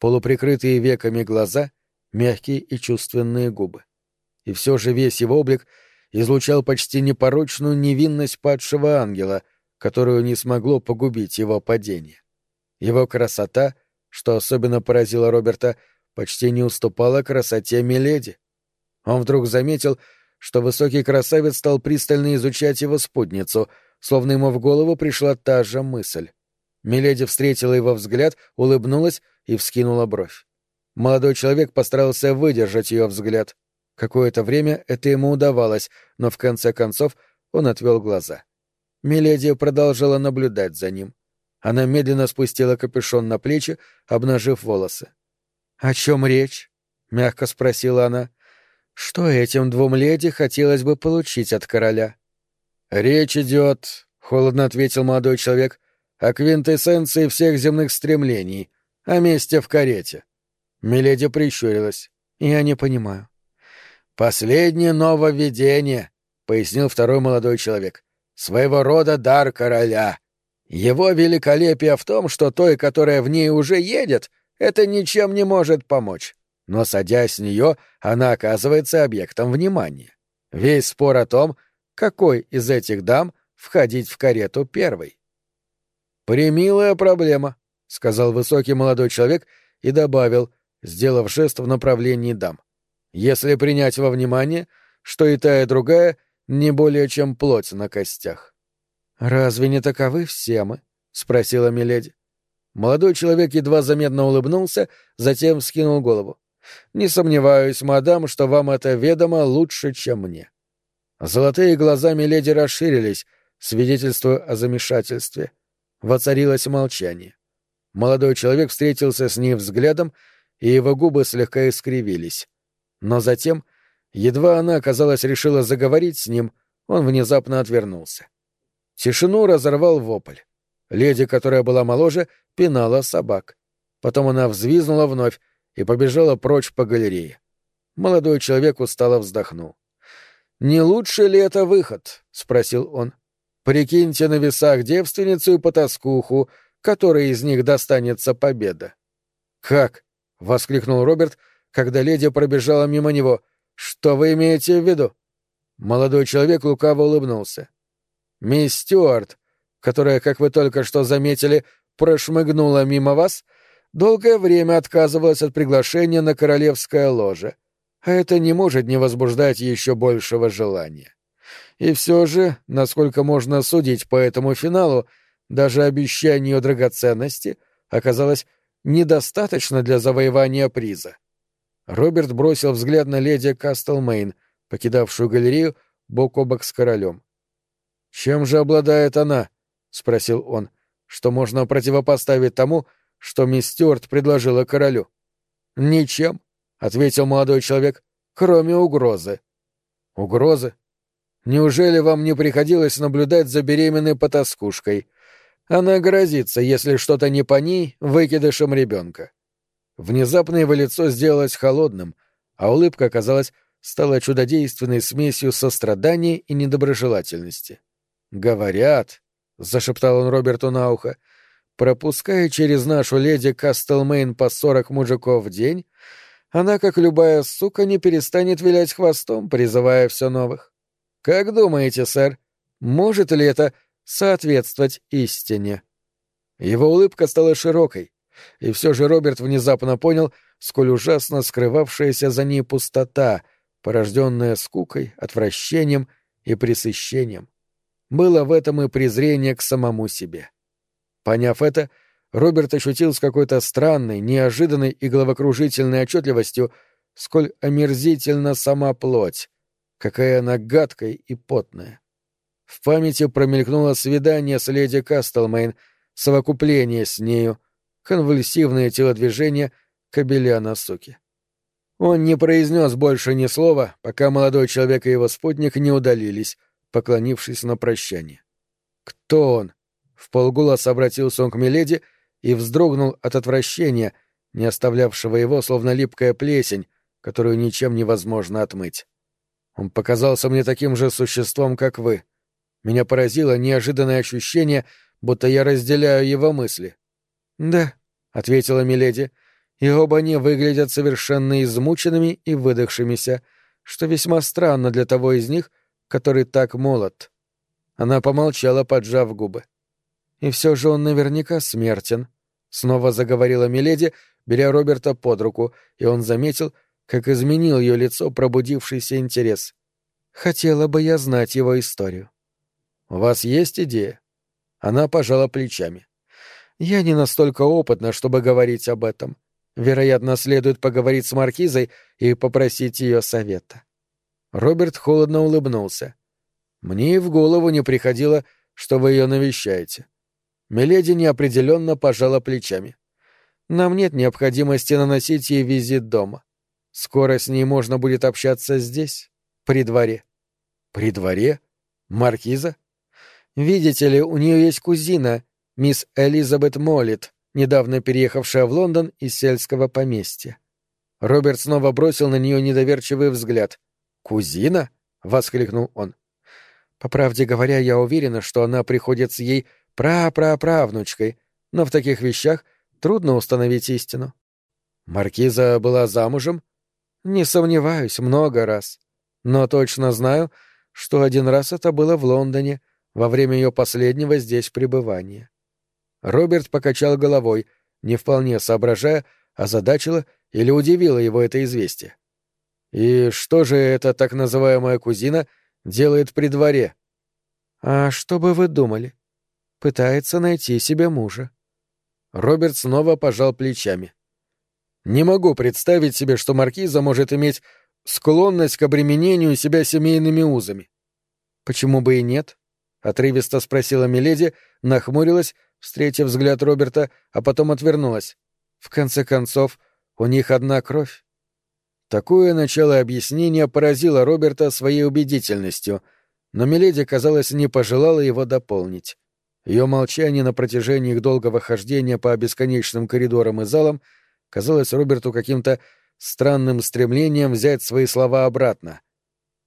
Полуприкрытые веками глаза, мягкие и чувственные губы. И все же весь его облик излучал почти непорочную невинность падшего ангела, которую не смогло погубить его падение. Его красота, что особенно поразило Роберта, почти не уступала красоте Миледи. Он вдруг заметил, что высокий красавец стал пристально изучать его спутницу, словно ему в голову пришла та же мысль. Миледи встретила его взгляд, улыбнулась и вскинула бровь. Молодой человек постарался выдержать ее взгляд. Какое-то время это ему удавалось, но в конце концов он отвел глаза. Миледи продолжала наблюдать за ним. Она медленно спустила капюшон на плечи, обнажив волосы. «О чем речь?» — мягко спросила она. Что этим двум леди хотелось бы получить от короля? «Речь идет», — холодно ответил молодой человек, — «о квинтэссенции всех земных стремлений, о месте в карете». Миледи прищурилась. «Я не понимаю». «Последнее нововведение», — пояснил второй молодой человек. «Своего рода дар короля. Его великолепие в том, что той, которая в ней уже едет, это ничем не может помочь но, садясь с нее, она оказывается объектом внимания. Весь спор о том, какой из этих дам входить в карету первой. «Примилая проблема», — сказал высокий молодой человек и добавил, сделав жест в направлении дам. «Если принять во внимание, что и та, и другая не более чем плоть на костях». «Разве не таковы все мы?» — спросила Миледи. Молодой человек едва заметно улыбнулся, затем вскинул голову. Не сомневаюсь, мадам, что вам это ведомо лучше, чем мне. Золотые глаза Миледи расширились, свидетельствуя о замешательстве. Воцарилось молчание. Молодой человек встретился с ней взглядом, и его губы слегка искривились. Но затем, едва она, казалось, решила заговорить с ним, он внезапно отвернулся. Тишину разорвал вопль. Леди, которая была моложе, пинала собак. Потом она взвизнула вновь, и побежала прочь по галерее. Молодой человек устало вздохнул. «Не лучше ли это выход?» — спросил он. «Прикиньте на весах девственницу и потаскуху, которой из них достанется победа». «Как?» — воскликнул Роберт, когда леди пробежала мимо него. «Что вы имеете в виду?» Молодой человек лукаво улыбнулся. Мисс Стюарт, которая, как вы только что заметили, прошмыгнула мимо вас, долгое время отказывалась от приглашения на королевское ложе, а это не может не возбуждать еще большего желания. И все же, насколько можно судить по этому финалу, даже обещание ее драгоценности оказалось недостаточно для завоевания приза. Роберт бросил взгляд на леди Кастлмейн, покидавшую галерею бок о бок с королем. «Чем же обладает она?» — спросил он. «Что можно противопоставить тому, что мисс Стюарт предложила королю?» «Ничем», — ответил молодой человек, — «кроме угрозы». «Угрозы? Неужели вам не приходилось наблюдать за беременной потаскушкой? Она грозится, если что-то не по ней, выкидышем ребенка». Внезапно его лицо сделалось холодным, а улыбка, казалось, стала чудодейственной смесью сострадания и недоброжелательности. «Говорят», — зашептал он Роберту на ухо, — «пропуская через нашу леди Кастлмейн по сорок мужиков в день, она, как любая сука, не перестанет вилять хвостом, призывая все новых. Как думаете, сэр, может ли это соответствовать истине?» Его улыбка стала широкой, и все же Роберт внезапно понял, сколь ужасно скрывавшаяся за ней пустота, порожденная скукой, отвращением и пресыщением. Было в этом и презрение к самому себе. Поняв это, Роберт ощутил с какой-то странной, неожиданной и головокружительной отчетливостью, сколь омерзительна сама плоть, какая она гадкая и потная. В памяти промелькнуло свидание с леди Кастлмейн, совокупление с нею, конвульсивные телодвижения кобеля на суке. Он не произнес больше ни слова, пока молодой человек и его спутник не удалились, поклонившись на прощание. «Кто он?» — в полголоса обратился он к Миледи и вздрогнул от отвращения, не оставлявшего его, словно липкая плесень, которую ничем невозможно отмыть. Он показался мне таким же существом, как вы. Меня поразило неожиданное ощущение, будто я разделяю его мысли. «Да», — ответила Миледи, и оба они выглядят совершенно измученными и выдохшимися, что весьма странно для того из них, который так молод. Она помолчала, поджав губы. И все же он наверняка смертен, снова заговорила Миледи, беря Роберта под руку, и он заметил, как изменил ее лицо пробудившийся интерес. Хотела бы я знать его историю. У вас есть идея? Она пожала плечами. Я не настолько опытна, чтобы говорить об этом. Вероятно, следует поговорить с маркизой и попросить ее совета. Роберт холодно улыбнулся. Мне и в голову не приходило, что вы ее навещаете. Миледи неопределенно пожала плечами. Нам нет необходимости наносить ей визит дома. Скоро с ней можно будет общаться здесь, при дворе. При дворе? Маркиза? Видите ли, у нее есть кузина, мисс Элизабет Моллит, недавно переехавшая в Лондон из сельского поместья. Роберт снова бросил на нее недоверчивый взгляд. «Кузина?» — воскликнул он. «По правде говоря, я уверена, что она приходится ей пра-пра-правнучкой, но в таких вещах трудно установить истину». «Маркиза была замужем?» «Не сомневаюсь, много раз. Но точно знаю, что один раз это было в Лондоне, во время ее последнего здесь пребывания. Роберт покачал головой, не вполне соображая, озадачило или удивило его это известие. «И что же эта так называемая кузина делает при дворе?» «А что бы вы думали? Пытается найти себе мужа». Роберт снова пожал плечами. «Не могу представить себе, что маркиза может иметь склонность к обременению себя семейными узами». «Почему бы и нет?» — отрывисто спросила Миледи, нахмурилась встретив взгляд Роберта, а потом отвернулась. В конце концов, у них одна кровь. Такое начало объяснения поразило Роберта своей убедительностью, но Миледи, казалось, не пожелала его дополнить. Ее молчание на протяжении их долгого хождения по бесконечным коридорам и залам казалось Роберту каким-то странным стремлением взять свои слова обратно.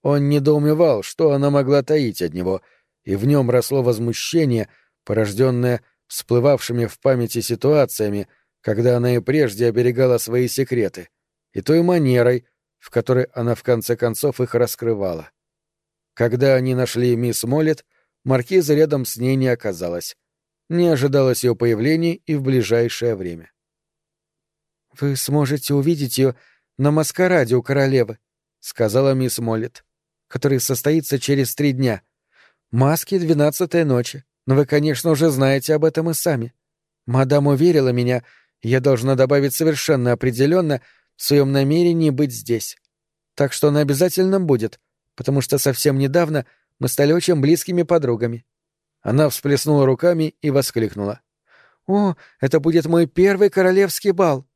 Он недоумевал, что она могла таить от него, и в нем росло возмущение, порожденное всплывавшими в памяти ситуациями, когда она и прежде оберегала свои секреты, и той манерой, в которой она в конце концов их раскрывала. Когда они нашли мисс Моллет, маркиза рядом с ней не оказалась. Не ожидалось ее появления и в ближайшее время. «Вы сможете увидеть ее на маскараде у королевы», — сказала мисс Моллет, «который состоится через три дня. Маски двенадцатой ночи, но вы, конечно, уже знаете об этом и сами. Мадам уверила меня, я должна добавить совершенно определенно в своем намерении быть здесь. Так что она обязательно будет, потому что совсем недавно мы стали очень близкими подругами». Она всплеснула руками и воскликнула. «О, это будет мой первый королевский бал!»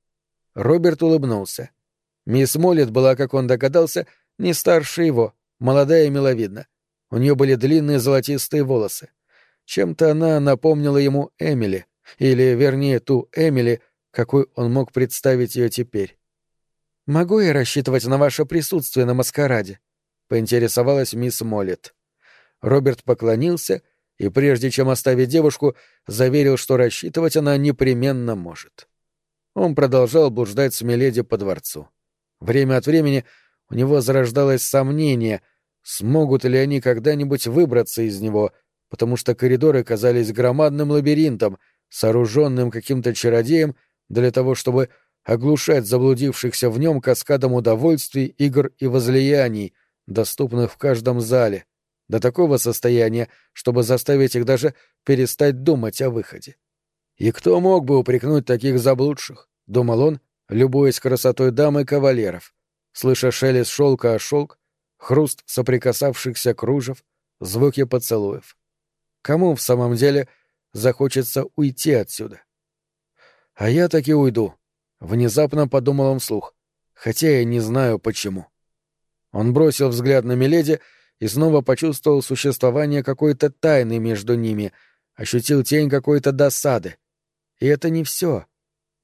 Роберт улыбнулся. Мисс Моллет была, как он догадался, не старше его, молодая и миловидна. У нее были длинные золотистые волосы. Чем-то она напомнила ему Эмили, или, вернее, ту Эмили, какой он мог представить ее теперь. «Могу я рассчитывать на ваше присутствие на маскараде?» — поинтересовалась мисс Моллет. Роберт поклонился и, прежде чем оставить девушку, заверил, что рассчитывать она непременно может. Он продолжал блуждать с Миледи по дворцу. Время от времени у него зарождалось сомнение, смогут ли они когда-нибудь выбраться из него, потому что коридоры казались громадным лабиринтом, сооруженным каким-то чародеем для того, чтобы оглушать заблудившихся в нем каскадом удовольствий, игр и возлияний, доступных в каждом зале, до такого состояния, чтобы заставить их даже перестать думать о выходе. И кто мог бы упрекнуть таких заблудших? — думал он, любуясь красотой дам и кавалеров, слыша шелест шелка о шелк, хруст соприкасавшихся кружев, звуки поцелуев. Кому в самом деле захочется уйти отсюда? А я таки уйду, — внезапно подумал он вслух, хотя я не знаю почему. Он бросил взгляд на Миледи и снова почувствовал существование какой-то тайны между ними, ощутил тень какой-то досады. И это не все.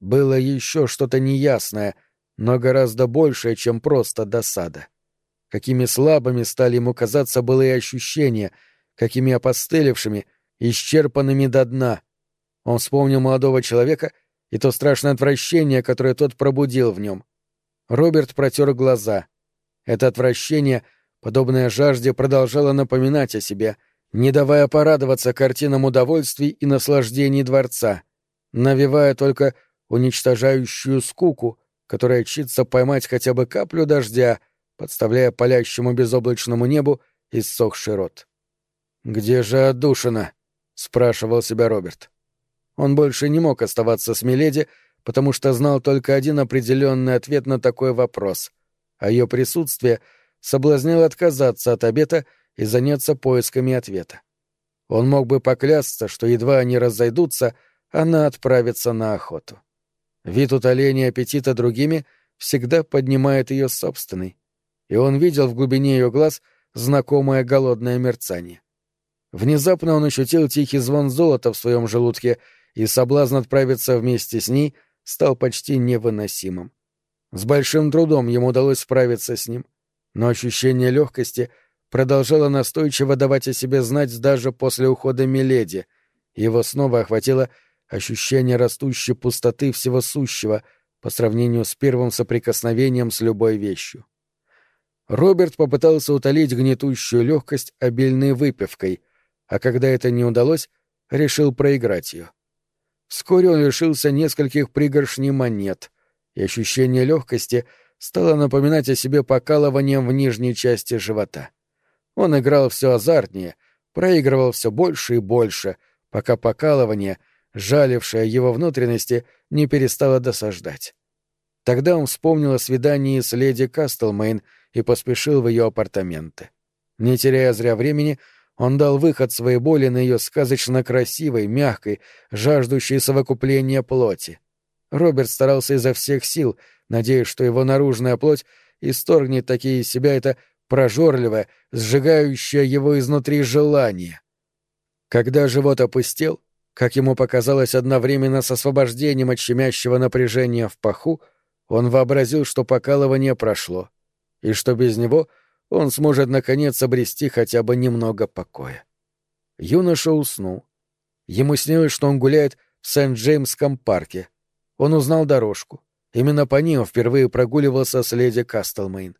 Было еще что-то неясное, но гораздо большее, чем просто досада. Какими слабыми стали ему казаться былые ощущения, какими опостылевшими, исчерпанными до дна. Он вспомнил молодого человека и то страшное отвращение, которое тот пробудил в нем. Роберт протер глаза. Это отвращение, подобное жажде, продолжало напоминать о себе, не давая порадоваться картинам удовольствий и наслаждений дворца — навевая только уничтожающую скуку, которая чится поймать хотя бы каплю дождя, подставляя палящему безоблачному небу иссохший рот. «Где же отдушина?» — спрашивал себя Роберт. Он больше не мог оставаться с Миледи, потому что знал только один определенный ответ на такой вопрос, а ее присутствие соблазнило отказаться от обета и заняться поисками ответа. Он мог бы поклясться, что едва они разойдутся — она отправится на охоту. Вид утоления аппетита другими всегда поднимает ее собственный, и он видел в глубине ее глаз знакомое голодное мерцание. Внезапно он ощутил тихий звон золота в своем желудке, и соблазн отправиться вместе с ней стал почти невыносимым. С большим трудом ему удалось справиться с ним, но ощущение легкости продолжало настойчиво давать о себе знать даже после ухода Миледи, его снова охватило ощущение растущей пустоты всего сущего по сравнению с первым соприкосновением с любой вещью. Роберт попытался утолить гнетущую легкость обильной выпивкой, а когда это не удалось, решил проиграть ее. Вскоре он лишился нескольких пригоршней монет, и ощущение легкости стало напоминать о себе покалыванием в нижней части живота. Он играл все азартнее, проигрывал все больше и больше, пока покалывание — жалившая его внутренности, не перестала досаждать. Тогда он вспомнил о свидании с леди Кастлмейн и поспешил в ее апартаменты. Не теряя зря времени, он дал выход своей боли на ее сказочно красивой, мягкой, жаждущей совокупления плоти. Роберт старался изо всех сил, надеясь, что его наружная плоть исторгнет такие из себя это прожорливое, сжигающее его изнутри желание. Когда живот опустел, как ему показалось одновременно с освобождением от щемящего напряжения в паху, он вообразил, что покалывание прошло, и что без него он сможет наконец обрести хотя бы немного покоя. Юноша уснул. Ему снилось, что он гуляет в Сент-Джеймском парке. Он узнал дорожку. Именно по он впервые прогуливался с леди Кастлмейн.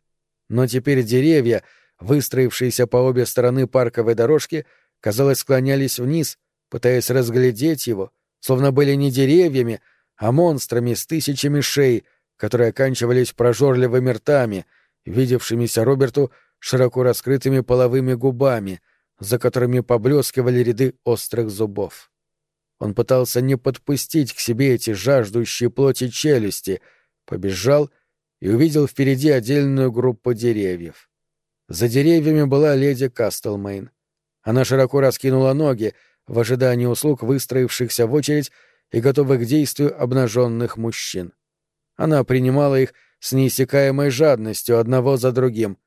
Но теперь деревья, выстроившиеся по обе стороны парковой дорожки, казалось, склонялись вниз, пытаясь разглядеть его, словно были не деревьями, а монстрами с тысячами шеи, которые оканчивались прожорливыми ртами, видевшимися Роберту широко раскрытыми половыми губами, за которыми поблескивали ряды острых зубов. Он пытался не подпустить к себе эти жаждущие плоти челюсти, побежал и увидел впереди отдельную группу деревьев. За деревьями была леди Кастлмейн. Она широко раскинула ноги в ожидании услуг выстроившихся в очередь и готовых к действию обнаженных мужчин. Она принимала их с неиссякаемой жадностью одного за другим,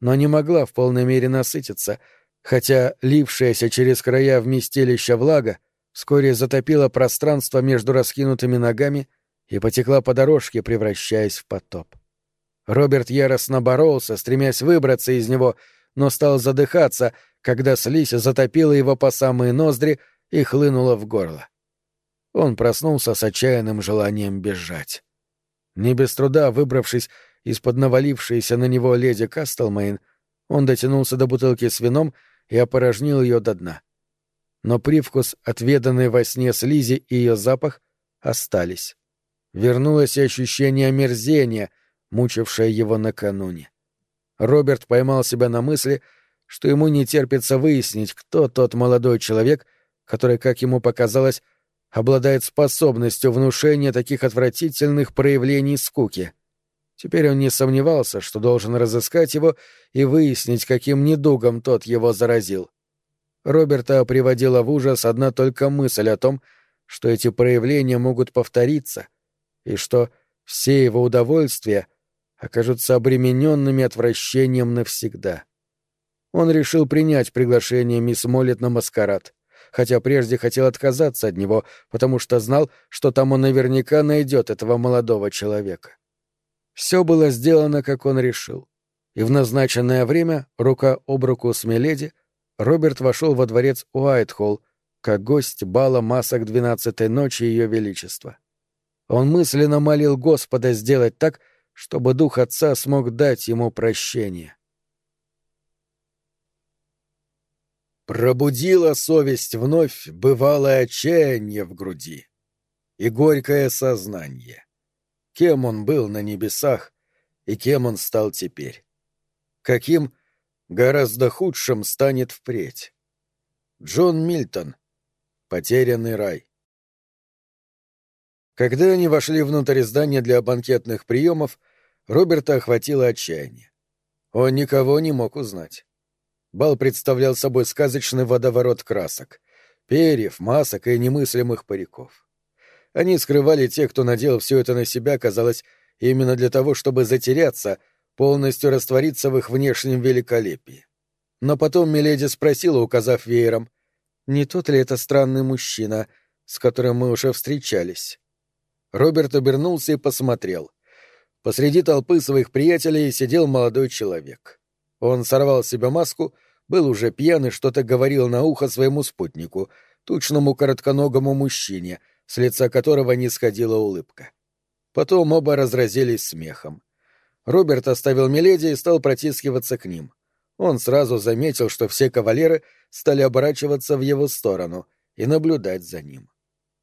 но не могла в полной мере насытиться, хотя лившаяся через края вместилища влага вскоре затопила пространство между раскинутыми ногами и потекла по дорожке, превращаясь в потоп. Роберт яростно боролся, стремясь выбраться из него, но стал задыхаться, когда слизь затопила его по самые ноздри и хлынула в горло. Он проснулся с отчаянным желанием бежать. Не без труда выбравшись из-под навалившейся на него леди Кастлмейн, он дотянулся до бутылки с вином и опорожнил ее до дна. Но привкус, отведанный во сне слизи и ее запах остались. Вернулось ощущение омерзения, мучившее его накануне. Роберт поймал себя на мысли, что ему не терпится выяснить, кто тот молодой человек, который, как ему показалось, обладает способностью внушения таких отвратительных проявлений скуки. Теперь он не сомневался, что должен разыскать его и выяснить, каким недугом тот его заразил. Роберта приводила в ужас одна только мысль о том, что эти проявления могут повториться, и что все его удовольствия окажутся обремененными отвращением навсегда. Он решил принять приглашение мисс Моллет на маскарад хотя прежде хотел отказаться от него, потому что знал, что там он наверняка найдет этого молодого человека. Все было сделано, как он решил. И в назначенное время, рука об руку с Меледи, Роберт вошел во дворец Уайтхолл, как гость бала масок двенадцатой ночи Ее Величества. Он мысленно молил Господа сделать так, чтобы дух отца смог дать ему прощение. Пробудила совесть вновь бывалое отчаяние в груди и горькое сознание. Кем он был на небесах и кем он стал теперь? Каким гораздо худшим станет впредь? Джон Мильтон. Потерянный рай. Когда они вошли внутрь здания для банкетных приемов, Роберта охватило отчаяние. Он никого не мог узнать. Бал представлял собой сказочный водоворот красок, перьев, масок и немыслимых париков. Они скрывали тех, кто надел все это на себя, казалось, именно для того, чтобы затеряться, полностью раствориться в их внешнем великолепии. Но потом Миледи спросила, указав веером, не тот ли это странный мужчина, с которым мы уже встречались. Роберт обернулся и посмотрел. Посреди толпы своих приятелей сидел молодой человек. Он сорвал с себя маску — был уже пьян и что-то говорил на ухо своему спутнику, тучному коротконогому мужчине, с лица которого не сходила улыбка. Потом оба разразились смехом. Роберт оставил Миледи и стал протискиваться к ним. Он сразу заметил, что все кавалеры стали оборачиваться в его сторону и наблюдать за ним.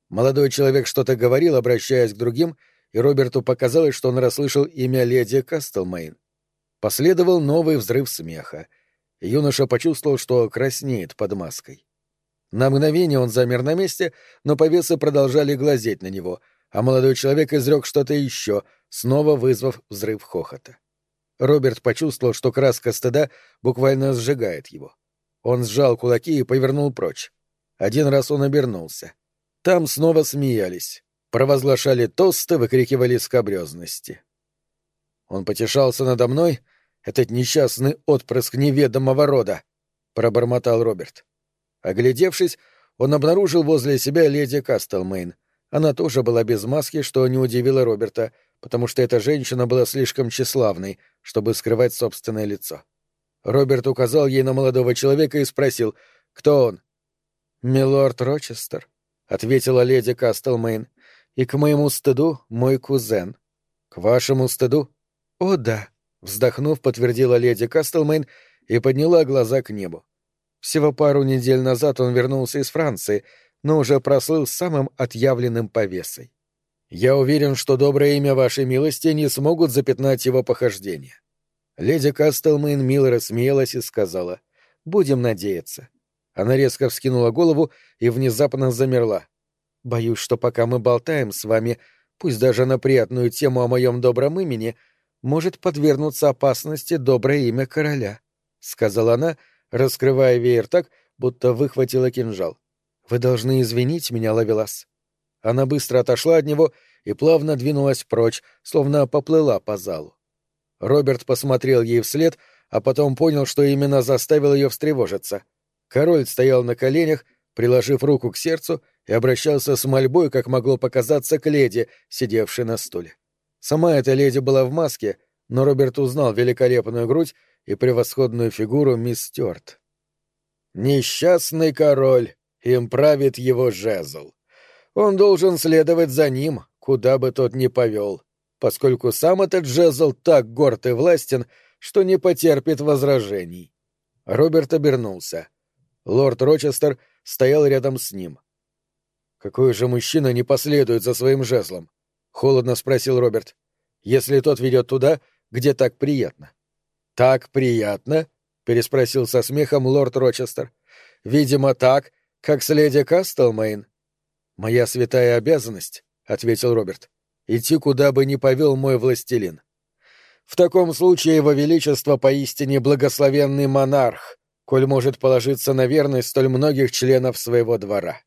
Молодой человек что-то говорил, обращаясь к другим, и Роберту показалось, что он расслышал имя леди Кастлмейн. Последовал новый взрыв смеха — юноша почувствовал, что краснеет под маской. На мгновение он замер на месте, но повесы продолжали глазеть на него, а молодой человек изрек что-то еще, снова вызвав взрыв хохота. Роберт почувствовал, что краска стыда буквально сжигает его. Он сжал кулаки и повернул прочь. Один раз он обернулся. Там снова смеялись, провозглашали тосты, выкрикивали скобрезности. Он потешался надо мной — этот несчастный отпрыск неведомого рода, — пробормотал Роберт. Оглядевшись, он обнаружил возле себя леди Кастлмейн. Она тоже была без маски, что не удивило Роберта, потому что эта женщина была слишком тщеславной, чтобы скрывать собственное лицо. Роберт указал ей на молодого человека и спросил, кто он. «Милорд Рочестер», — ответила леди Кастлмейн, — «и к моему стыду мой кузен». «К вашему стыду?» «О, да», Вздохнув, подтвердила леди Кастлмейн и подняла глаза к небу. Всего пару недель назад он вернулся из Франции, но уже прослыл самым отъявленным повесой. Я уверен, что доброе имя вашей милости не смогут запятнать его похождения. Леди Кастелмейн мило рассмеялась и сказала, «Будем надеяться». Она резко вскинула голову и внезапно замерла. «Боюсь, что пока мы болтаем с вами, пусть даже на приятную тему о моем добром имени, может подвергнуться опасности доброе имя короля», — сказала она, раскрывая веер так, будто выхватила кинжал. «Вы должны извинить меня, Лавелас». Она быстро отошла от него и плавно двинулась прочь, словно поплыла по залу. Роберт посмотрел ей вслед, а потом понял, что именно заставил ее встревожиться. Король стоял на коленях, приложив руку к сердцу, и обращался с мольбой, как могло показаться, к леди, сидевшей на стуле. Сама эта леди была в маске, но Роберт узнал великолепную грудь и превосходную фигуру мисс Стюарт. «Несчастный король, им правит его жезл. Он должен следовать за ним, куда бы тот ни повел, поскольку сам этот жезл так горд и властен, что не потерпит возражений. Роберт обернулся. Лорд Рочестер стоял рядом с ним. «Какой же мужчина не последует за своим жезлом?» — холодно спросил Роберт. «Если тот ведет туда, где так приятно». «Так приятно?» — переспросил со смехом лорд Рочестер. «Видимо, так, как с леди Кастлмейн». «Моя святая обязанность», — ответил Роберт, — «идти куда бы ни повел мой властелин». «В таком случае его величество поистине благословенный монарх, коль может положиться на верность столь многих членов своего двора».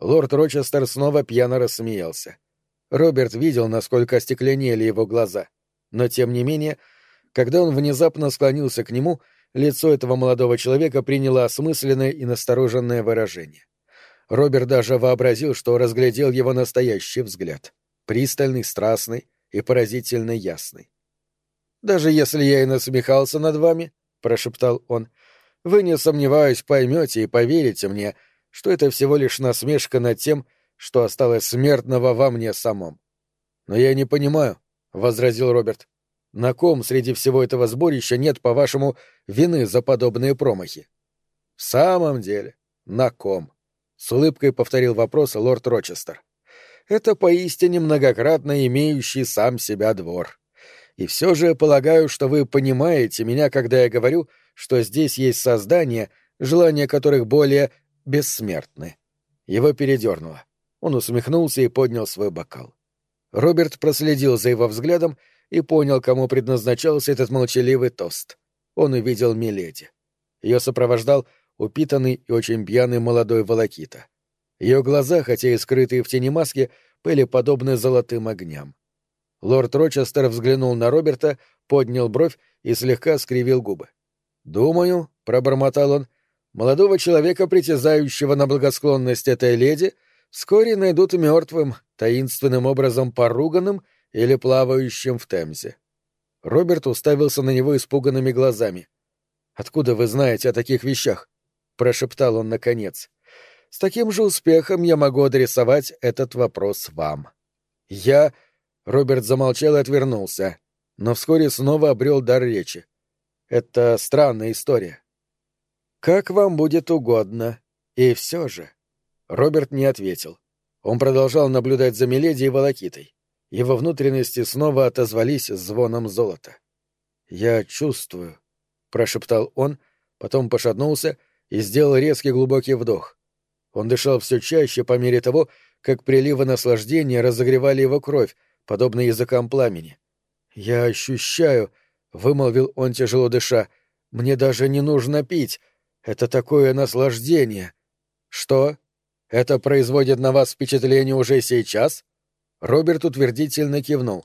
Лорд Рочестер снова пьяно рассмеялся. Роберт видел, насколько остекленели его глаза, но, тем не менее, когда он внезапно склонился к нему, лицо этого молодого человека приняло осмысленное и настороженное выражение. Роберт даже вообразил, что разглядел его настоящий взгляд. Пристальный, страстный и поразительно ясный. «Даже если я и насмехался над вами», — прошептал он, — «вы, не сомневаюсь, поймете и поверите мне, что это всего лишь насмешка над тем, что осталось смертного во мне самом». «Но я не понимаю», — возразил Роберт. «На ком среди всего этого сборища нет, по-вашему, вины за подобные промахи?» «В самом деле, на ком?» — с улыбкой повторил вопрос лорд Рочестер. «Это поистине многократно имеющий сам себя двор. И все же полагаю, что вы понимаете меня, когда я говорю, что здесь есть создания, желания которых более бессмертны». Его передернуло. Он усмехнулся и поднял свой бокал. Роберт проследил за его взглядом и понял, кому предназначался этот молчаливый тост. Он увидел Миледи. Ее сопровождал упитанный и очень пьяный молодой волокита. Ее глаза, хотя и скрытые в тени маски, были подобны золотым огням. Лорд Рочестер взглянул на Роберта, поднял бровь и слегка скривил губы. «Думаю», — пробормотал он, — «молодого человека, притязающего на благосклонность этой леди, вскоре найдут мертвым, таинственным образом поруганным или плавающим в Темзе». Роберт уставился на него испуганными глазами. «Откуда вы знаете о таких вещах?» — прошептал он наконец. «С таким же успехом я могу адресовать этот вопрос вам». «Я...» — Роберт замолчал и отвернулся, но вскоре снова обрел дар речи. «Это странная история». «Как вам будет угодно. И все же...» Роберт не ответил. Он продолжал наблюдать за Миледи и Волокитой. Его внутренности снова отозвались звоном золота. «Я чувствую», — прошептал он, потом пошатнулся и сделал резкий глубокий вдох. Он дышал все чаще по мере того, как приливы наслаждения разогревали его кровь, подобно языкам пламени. «Я ощущаю», — вымолвил он, тяжело дыша, — «мне даже не нужно пить. Это такое наслаждение». «Что? Это производит на вас впечатление уже сейчас?» Роберт утвердительно кивнул.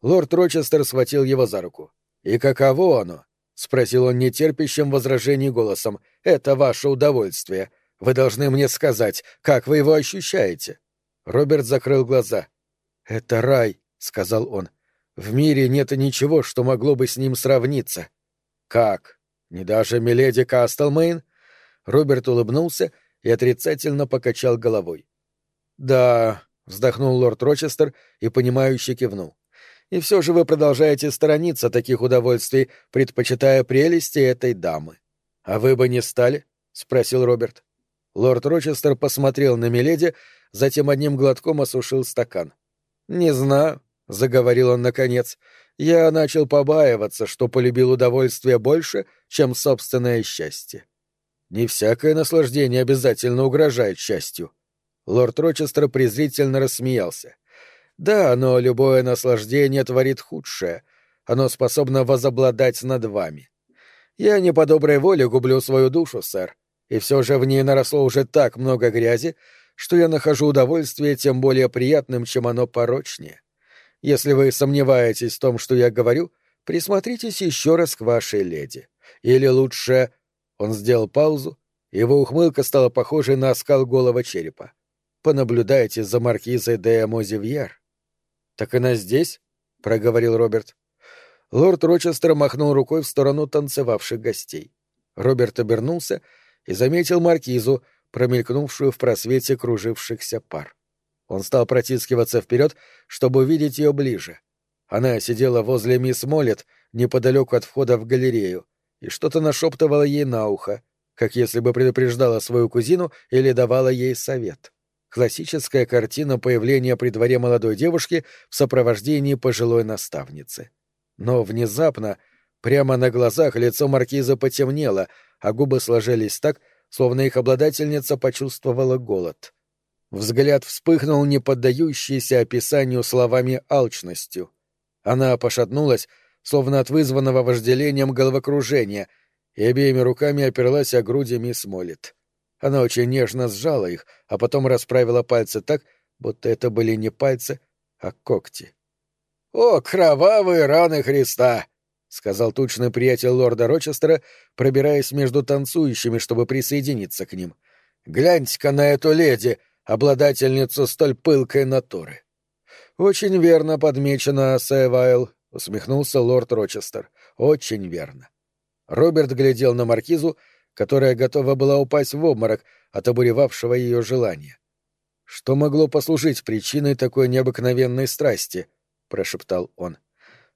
Лорд Рочестер схватил его за руку. «И каково оно?» — спросил он нетерпящим возражений голосом. «Это ваше удовольствие. Вы должны мне сказать, как вы его ощущаете». Роберт закрыл глаза. «Это рай», — сказал он. «В мире нет ничего, что могло бы с ним сравниться». «Как? Не даже миледи Кастлмейн?» Роберт улыбнулся и отрицательно покачал головой. «Да», — вздохнул лорд Рочестер и, понимающе кивнул. И все же вы продолжаете сторониться таких удовольствий, предпочитая прелести этой дамы. А вы бы не стали? —— спросил Роберт. Лорд Рочестер посмотрел на Миледи, затем одним глотком осушил стакан. «Не знаю», — заговорил он наконец. «Я начал побаиваться, что полюбил удовольствие больше, чем собственное счастье. Не всякое наслаждение обязательно угрожает счастью». Лорд Рочестер презрительно рассмеялся. «Да, но любое наслаждение творит худшее. Оно способно возобладать над вами. Я не по доброй воле гублю свою душу, сэр, и все же в ней наросло уже так много грязи, что я нахожу удовольствие тем более приятным, чем оно порочнее. Если вы сомневаетесь в том, что я говорю, присмотритесь еще раз к вашей леди. Или лучше...» Он сделал паузу, его ухмылка стала похожей на оскал голого черепа. «Понаблюдайте за маркизой де Мозивьер». «Так она здесь?» — проговорил Роберт. Лорд Рочестер махнул рукой в сторону танцевавших гостей. Роберт обернулся и заметил маркизу, промелькнувшую в просвете кружившихся пар. Он стал протискиваться вперед, чтобы увидеть ее ближе. Она сидела возле мисс Моллет, неподалеку от входа в галерею, и что-то нашептывала ей на ухо, как если бы предупреждала свою кузину или давала ей совет. Классическая картина появления при дворе молодой девушки в сопровождении пожилой наставницы. — но внезапно, прямо на глазах, лицо маркиза потемнело, а губы сложились так, словно их обладательница почувствовала голод. Взгляд вспыхнул не поддающийся описанию словами алчностью. Она пошатнулась, словно от вызванного вожделением головокружения, и обеими руками оперлась о груди мисс Моллет. Она очень нежно сжала их, а потом расправила пальцы так, будто это были не пальцы, а когти. «О, кровавые раны Христа!» — сказал тучный приятель лорда Рочестера, пробираясь между танцующими, чтобы присоединиться к ним. «Гляньте-ка на эту леди, обладательницу столь пылкой натуры!» «Очень верно подмечено, Сэвайл», — усмехнулся лорд Рочестер. «Очень верно». Роберт глядел на маркизу, которая готова была упасть в обморок от обуревавшего ее желания. Что могло послужить причиной такой необыкновенной страсти — прошептал он.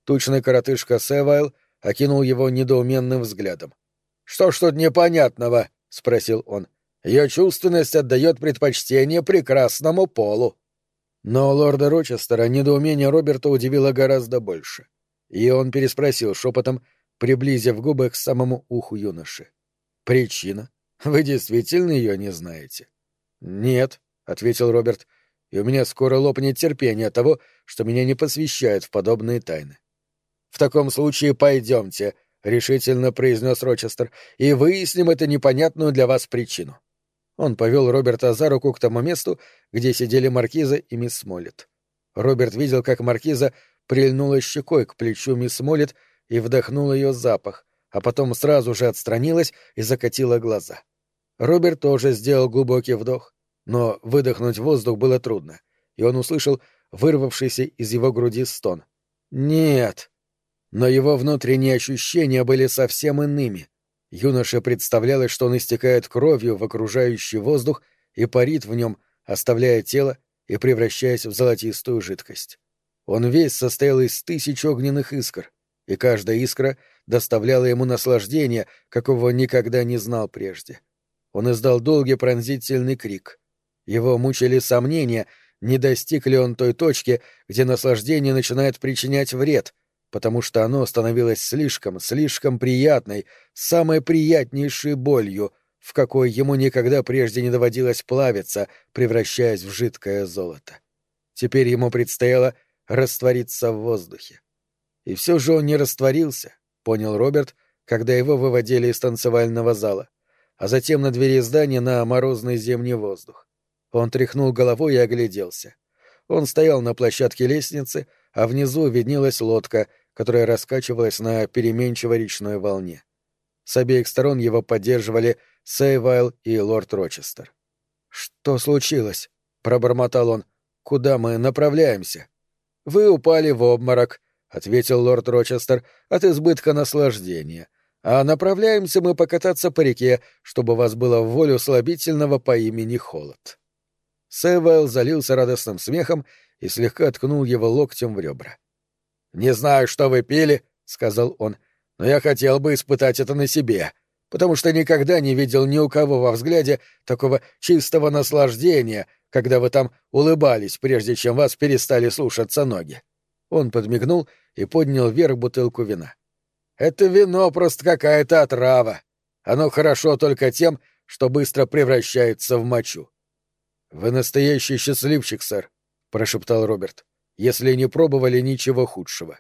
Тучный коротышка Севайл окинул его недоуменным взглядом. «Что ж тут непонятного?» — спросил он. «Ее чувственность отдает предпочтение прекрасному полу». Но лорда Рочестера недоумение Роберта удивило гораздо больше. И он переспросил шепотом, приблизив губы к самому уху юноши. «Причина? Вы действительно ее не знаете?» «Нет», — ответил Роберт, и у меня скоро лопнет терпение от того, что меня не посвящают в подобные тайны. «В таком случае пойдемте», — решительно произнес Рочестер, «и выясним эту непонятную для вас причину». Он повел Роберта за руку к тому месту, где сидели маркиза и мисс Смолет. Роберт видел, как маркиза прильнула щекой к плечу мисс Смолет и вдохнула ее запах, а потом сразу же отстранилась и закатила глаза. Роберт тоже сделал глубокий вдох, но выдохнуть воздух было трудно, и он услышал вырвавшийся из его груди стон. «Нет!» Но его внутренние ощущения были совсем иными. Юноше представлялось, что он истекает кровью в окружающий воздух и парит в нем, оставляя тело и превращаясь в золотистую жидкость. Он весь состоял из тысяч огненных искр, и каждая искра доставляла ему наслаждение, какого никогда не знал прежде. Он издал долгий пронзительный крик. Его мучили сомнения, не достиг ли он той точки, где наслаждение начинает причинять вред, потому что оно становилось слишком, слишком приятной, самой приятнейшей болью, в какой ему никогда прежде не доводилось плавиться, превращаясь в жидкое золото. Теперь ему предстояло раствориться в воздухе. И все же он не растворился, понял Роберт, когда его выводили из танцевального зала, а затем на двери здания на морозный зимний воздух. Он тряхнул головой и огляделся. Он стоял на площадке лестницы, а внизу виднелась лодка, которая раскачивалась на переменчивой речной волне. С обеих сторон его поддерживали Сейвайл и лорд Рочестер. «Что случилось?» — пробормотал он. «Куда мы направляемся?» «Вы упали в обморок», — ответил лорд Рочестер, — «от избытка наслаждения. А направляемся мы покататься по реке, чтобы вас было в волю слабительного по имени Холод». Сэвел залился радостным смехом и слегка ткнул его локтем в ребра. «Не знаю, что вы пили», — сказал он, — «но я хотел бы испытать это на себе, потому что никогда не видел ни у кого во взгляде такого чистого наслаждения, когда вы там улыбались, прежде чем вас перестали слушаться ноги. Он подмигнул и поднял вверх бутылку вина. «Это вино просто какая-то отрава. Оно хорошо только тем, что быстро превращается в мочу». «Вы настоящий счастливчик, сэр», — прошептал Роберт, — «если не пробовали ничего худшего».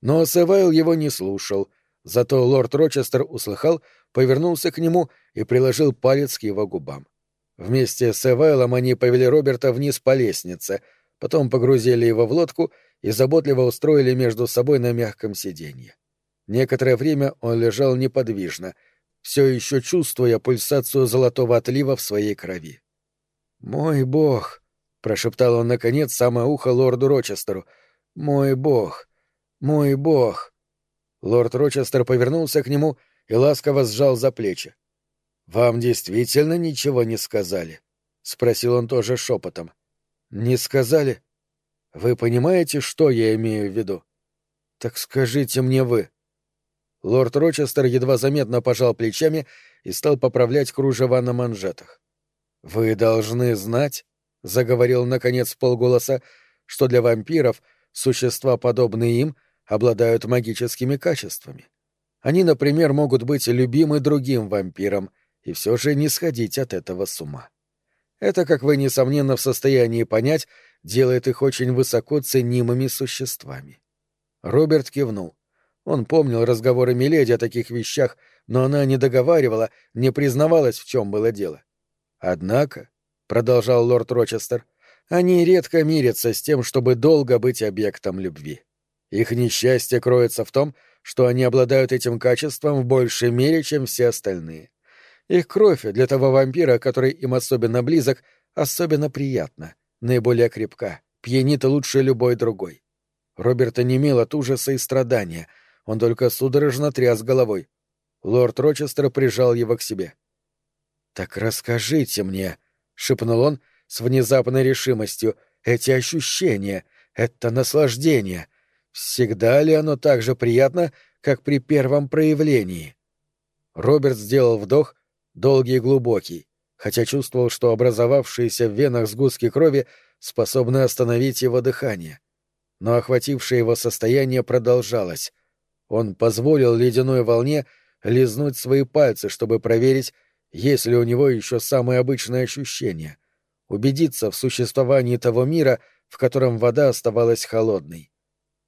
Но Севайл его не слушал, зато лорд Рочестер услыхал, повернулся к нему и приложил палец к его губам. Вместе с Эвайлом они повели Роберта вниз по лестнице, потом погрузили его в лодку и заботливо устроили между собой на мягком сиденье. Некоторое время он лежал неподвижно, все еще чувствуя пульсацию золотого отлива в своей крови. «Мой бог!» — прошептал он, наконец, самое ухо лорду Рочестеру. «Мой бог! Мой бог!» Лорд Рочестер повернулся к нему и ласково сжал за плечи. «Вам действительно ничего не сказали?» — спросил он тоже шепотом. «Не сказали? Вы понимаете, что я имею в виду? Так скажите мне вы». Лорд Рочестер едва заметно пожал плечами и стал поправлять кружева на манжетах. «Вы должны знать», — заговорил наконец полголоса, — «что для вампиров существа, подобные им, обладают магическими качествами. Они, например, могут быть любимы другим вампиром и все же не сходить от этого с ума. Это, как вы, несомненно, в состоянии понять, делает их очень высоко ценимыми существами. Роберт кивнул. Он помнил разговоры Миледи о таких вещах, но она не договаривала, не признавалась, в чем было дело. Однако, — продолжал лорд Рочестер, — они редко мирятся с тем, чтобы долго быть объектом любви. Их несчастье кроется в том, что они обладают этим качеством в большей мере, чем все остальные. Их кровь для того вампира, который им особенно близок, особенно приятна, наиболее крепка, пьянит лучше любой другой. Роберта не имел от ужаса и страдания, он только судорожно тряс головой. Лорд Рочестер прижал его к себе. «Так расскажите мне», — шепнул он с внезапной решимостью, — «эти ощущения, это наслаждение, всегда ли оно так же приятно, как при первом проявлении?» Роберт сделал вдох, долгий и глубокий, хотя чувствовал, что образовавшиеся в венах сгустки крови способны остановить его дыхание. Но охватившее его состояние продолжалось. Он позволил ледяной волне лизнуть свои пальцы, чтобы проверить, есть ли у него еще самые обычные ощущения, убедиться в существовании того мира, в котором вода оставалась холодной.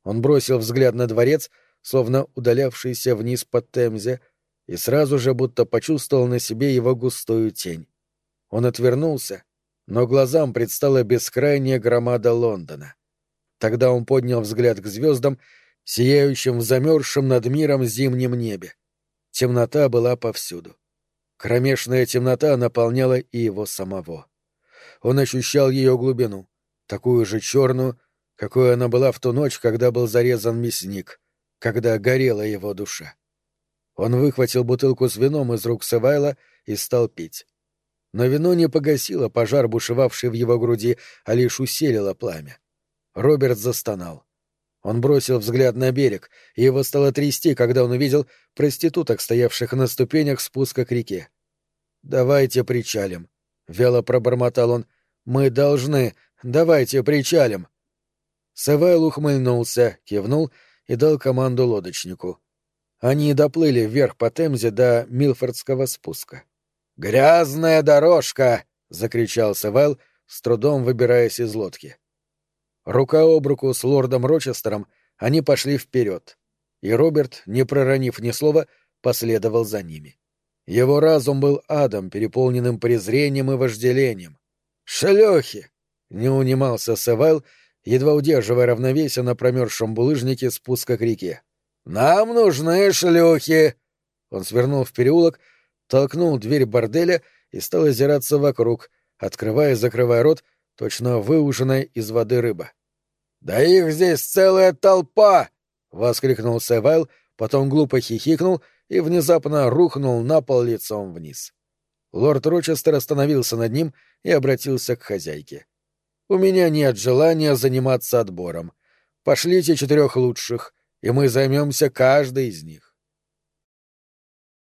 Он бросил взгляд на дворец, словно удалявшийся вниз под Темзе, и сразу же будто почувствовал на себе его густую тень. Он отвернулся, но глазам предстала бескрайняя громада Лондона. Тогда он поднял взгляд к звездам, сияющим в замерзшем над миром зимнем небе. Темнота была повсюду. Кромешная темнота наполняла и его самого. Он ощущал ее глубину, такую же черную, какой она была в ту ночь, когда был зарезан мясник, когда горела его душа. Он выхватил бутылку с вином из рук Севайла и стал пить. Но вино не погасило пожар, бушевавший в его груди, а лишь усилило пламя. Роберт застонал. Он бросил взгляд на берег, и его стало трясти, когда он увидел проституток, стоявших на ступенях спуска к реке. «Давайте причалим», — вяло пробормотал он. «Мы должны. Давайте причалим». Савайл ухмыльнулся, кивнул и дал команду лодочнику. Они доплыли вверх по Темзе до Милфордского спуска. «Грязная дорожка!» — закричал Савайл, с трудом выбираясь из лодки. Рука об руку с лордом Рочестером они пошли вперед, и Роберт, не проронив ни слова, последовал за ними. Его разум был адом, переполненным презрением и вожделением. «Шлёхи!» — не унимался Севайл, едва удерживая равновесие на промерзшем булыжнике спуска к реке. «Нам нужны шлюхи!» Он свернул в переулок, толкнул дверь борделя и стал озираться вокруг, открывая и закрывая рот, точно выуженная из воды рыба. «Да их здесь целая толпа!» — воскликнул Севайл, потом глупо хихикнул и внезапно рухнул на пол лицом вниз. Лорд Рочестер остановился над ним и обратился к хозяйке. «У меня нет желания заниматься отбором. Пошлите четырех лучших, и мы займемся каждой из них.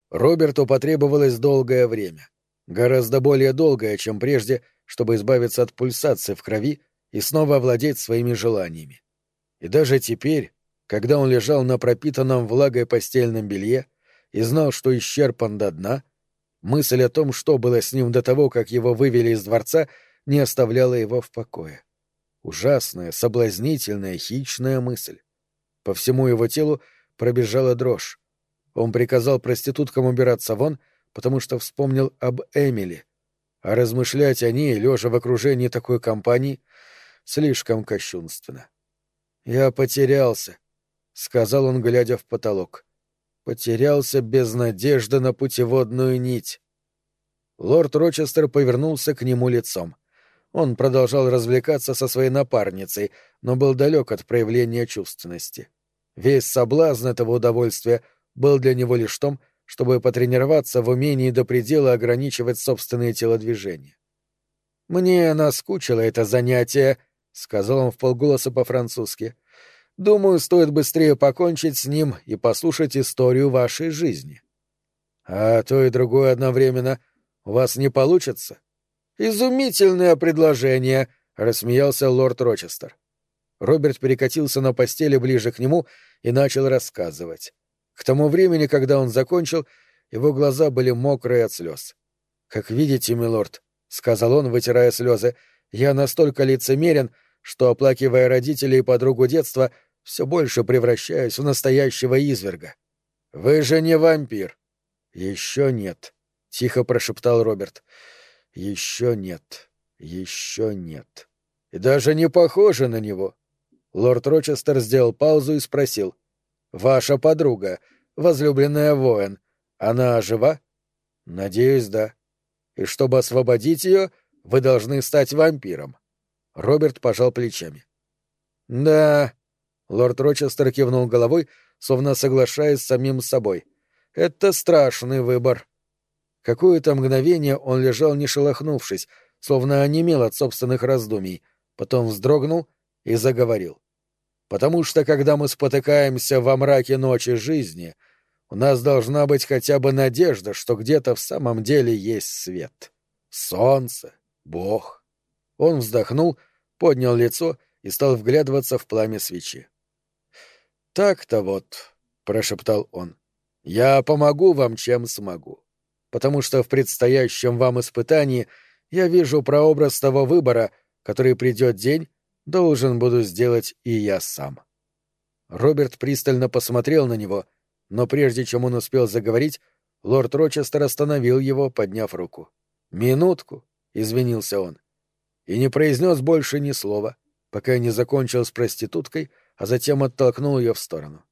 Роберту потребовалось долгое время. Гораздо более долгое, чем прежде, чтобы избавиться от пульсации в крови и снова овладеть своими желаниями. И даже теперь, когда он лежал на пропитанном влагой постельном белье и знал, что исчерпан до дна, мысль о том, что было с ним до того, как его вывели из дворца, не оставляла его в покое. Ужасная, соблазнительная, хищная мысль. По всему его телу пробежала дрожь. Он приказал проституткам убираться вон, потому что вспомнил об Эмили. А размышлять о ней, лежа в окружении такой компании, слишком кощунственно. «Я потерялся», — сказал он, глядя в потолок. «Потерялся без надежды на путеводную нить». Лорд Рочестер повернулся к нему лицом. Он продолжал развлекаться со своей напарницей, но был далек от проявления чувственности. Весь соблазн этого удовольствия был для него лишь в том, чтобы потренироваться в умении до предела ограничивать собственные телодвижения. «Мне наскучило это занятие», — сказал он вполголоса по-французски. «Думаю, стоит быстрее покончить с ним и послушать историю вашей жизни». «А то и другое одновременно у вас не получится?» «Изумительное предложение», — рассмеялся лорд Рочестер. Роберт перекатился на постели ближе к нему и начал рассказывать. К тому времени, когда он закончил, его глаза были мокрые от слез. «Как видите, милорд», — сказал он, вытирая слезы, — «я настолько лицемерен, что, оплакивая родителей и подругу детства, все больше превращаюсь в настоящего изверга». «Вы же не вампир». «Еще нет», — тихо прошептал Роберт. «Еще нет, еще нет». «И даже не похоже на него». Лорд Рочестер сделал паузу и спросил — Ваша подруга, возлюбленная воин, она жива? Надеюсь, да. И чтобы освободить ее, вы должны стать вампиром. Роберт пожал плечами. Да. Лорд Рочестер кивнул головой, словно соглашаясь с самим собой. Это страшный выбор. Какое-то мгновение он лежал не шелохнувшись, словно онемел от собственных раздумий, потом вздрогнул и заговорил потому что когда мы спотыкаемся во мраке ночи жизни, у нас должна быть хотя бы надежда, что где-то в самом деле есть свет. Солнце, Бог. Он вздохнул, поднял лицо и стал вглядываться в пламя свечи. «Так-то вот», — прошептал он, — «я помогу вам, чем смогу, потому что в предстоящем вам испытании я вижу прообраз того выбора, который придет день, должен буду сделать и я сам. Роберт пристально посмотрел на него, но прежде чем он успел заговорить, лорд Рочестер остановил его, подняв руку. «Минутку», — извинился он, и не произнес больше ни слова, пока не закончил с проституткой, а затем оттолкнул ее в сторону.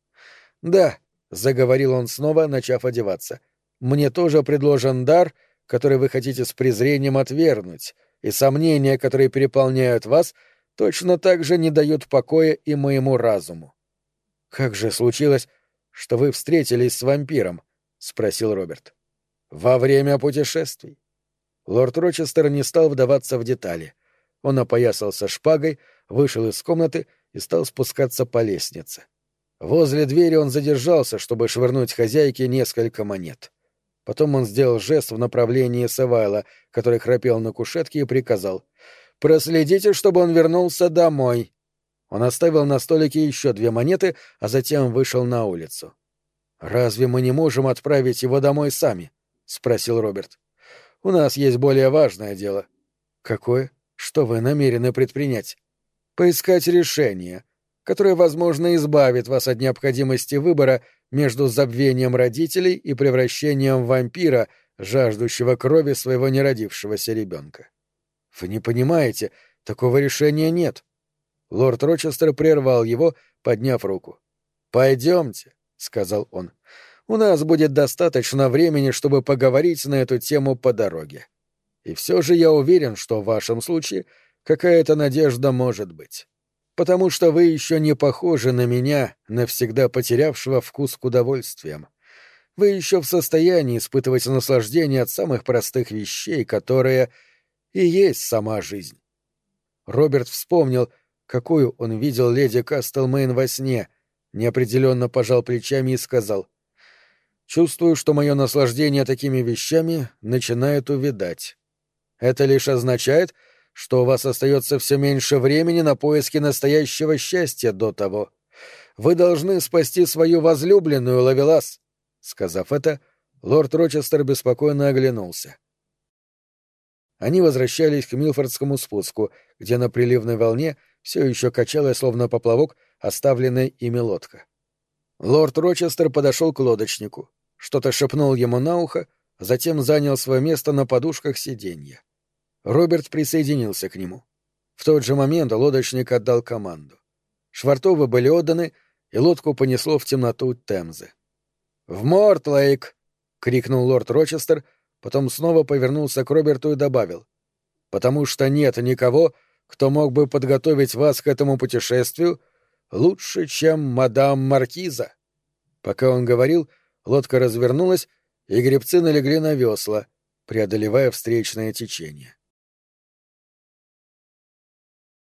«Да», — заговорил он снова, начав одеваться, — «мне тоже предложен дар, который вы хотите с презрением отвергнуть, и сомнения, которые переполняют вас, — точно так же не дают покоя и моему разуму. «Как же случилось, что вы встретились с вампиром?» — спросил Роберт. «Во время путешествий». Лорд Рочестер не стал вдаваться в детали. Он опоясался шпагой, вышел из комнаты и стал спускаться по лестнице. Возле двери он задержался, чтобы швырнуть хозяйке несколько монет. Потом он сделал жест в направлении Савайла, который храпел на кушетке, и приказал — Проследите, чтобы он вернулся домой. Он оставил на столике еще две монеты, а затем вышел на улицу. Разве мы не можем отправить его домой сами? спросил Роберт. У нас есть более важное дело. Какое? Что вы намерены предпринять? Поискать решение, которое, возможно, избавит вас от необходимости выбора между забвением родителей и превращением в вампира, жаждущего крови своего неродившегося ребенка. Вы не понимаете, такого решения нет. Лорд Рочестер прервал его, подняв руку. Пойдемте, сказал он. У нас будет достаточно времени, чтобы поговорить на эту тему по дороге. И все же я уверен, что в вашем случае какая-то надежда может быть. Потому что вы еще не похожи на меня, навсегда потерявшего вкус к удовольствиям. Вы еще в состоянии испытывать наслаждение от самых простых вещей, которые и есть сама жизнь. Роберт вспомнил, какую он видел леди Кастлмейн во сне, неопределенно пожал плечами и сказал Чувствую, что мое наслаждение такими вещами начинает увядать. Это лишь означает, что у вас остается все меньше времени на поиски настоящего счастья до того. Вы должны спасти свою возлюбленную, Лавелас. Сказав это, лорд Рочестер беспокойно оглянулся. Они возвращались к Милфордскому спуску, где на приливной волне все еще качалась, словно поплавок, оставленная ими лодка. Лорд Рочестер подошел к лодочнику, что-то шепнул ему на ухо, затем занял свое место на подушках сиденья. Роберт присоединился к нему. В тот же момент лодочник отдал команду. Швартовы были отданы, и лодку понесло в темноту Темзы. «В Мортлейк!» — крикнул лорд Рочестер, потом снова повернулся к Роберту и добавил. «Потому что нет никого, кто мог бы подготовить вас к этому путешествию лучше, чем мадам Маркиза». Пока он говорил, лодка развернулась, и гребцы налегли на весла, преодолевая встречное течение.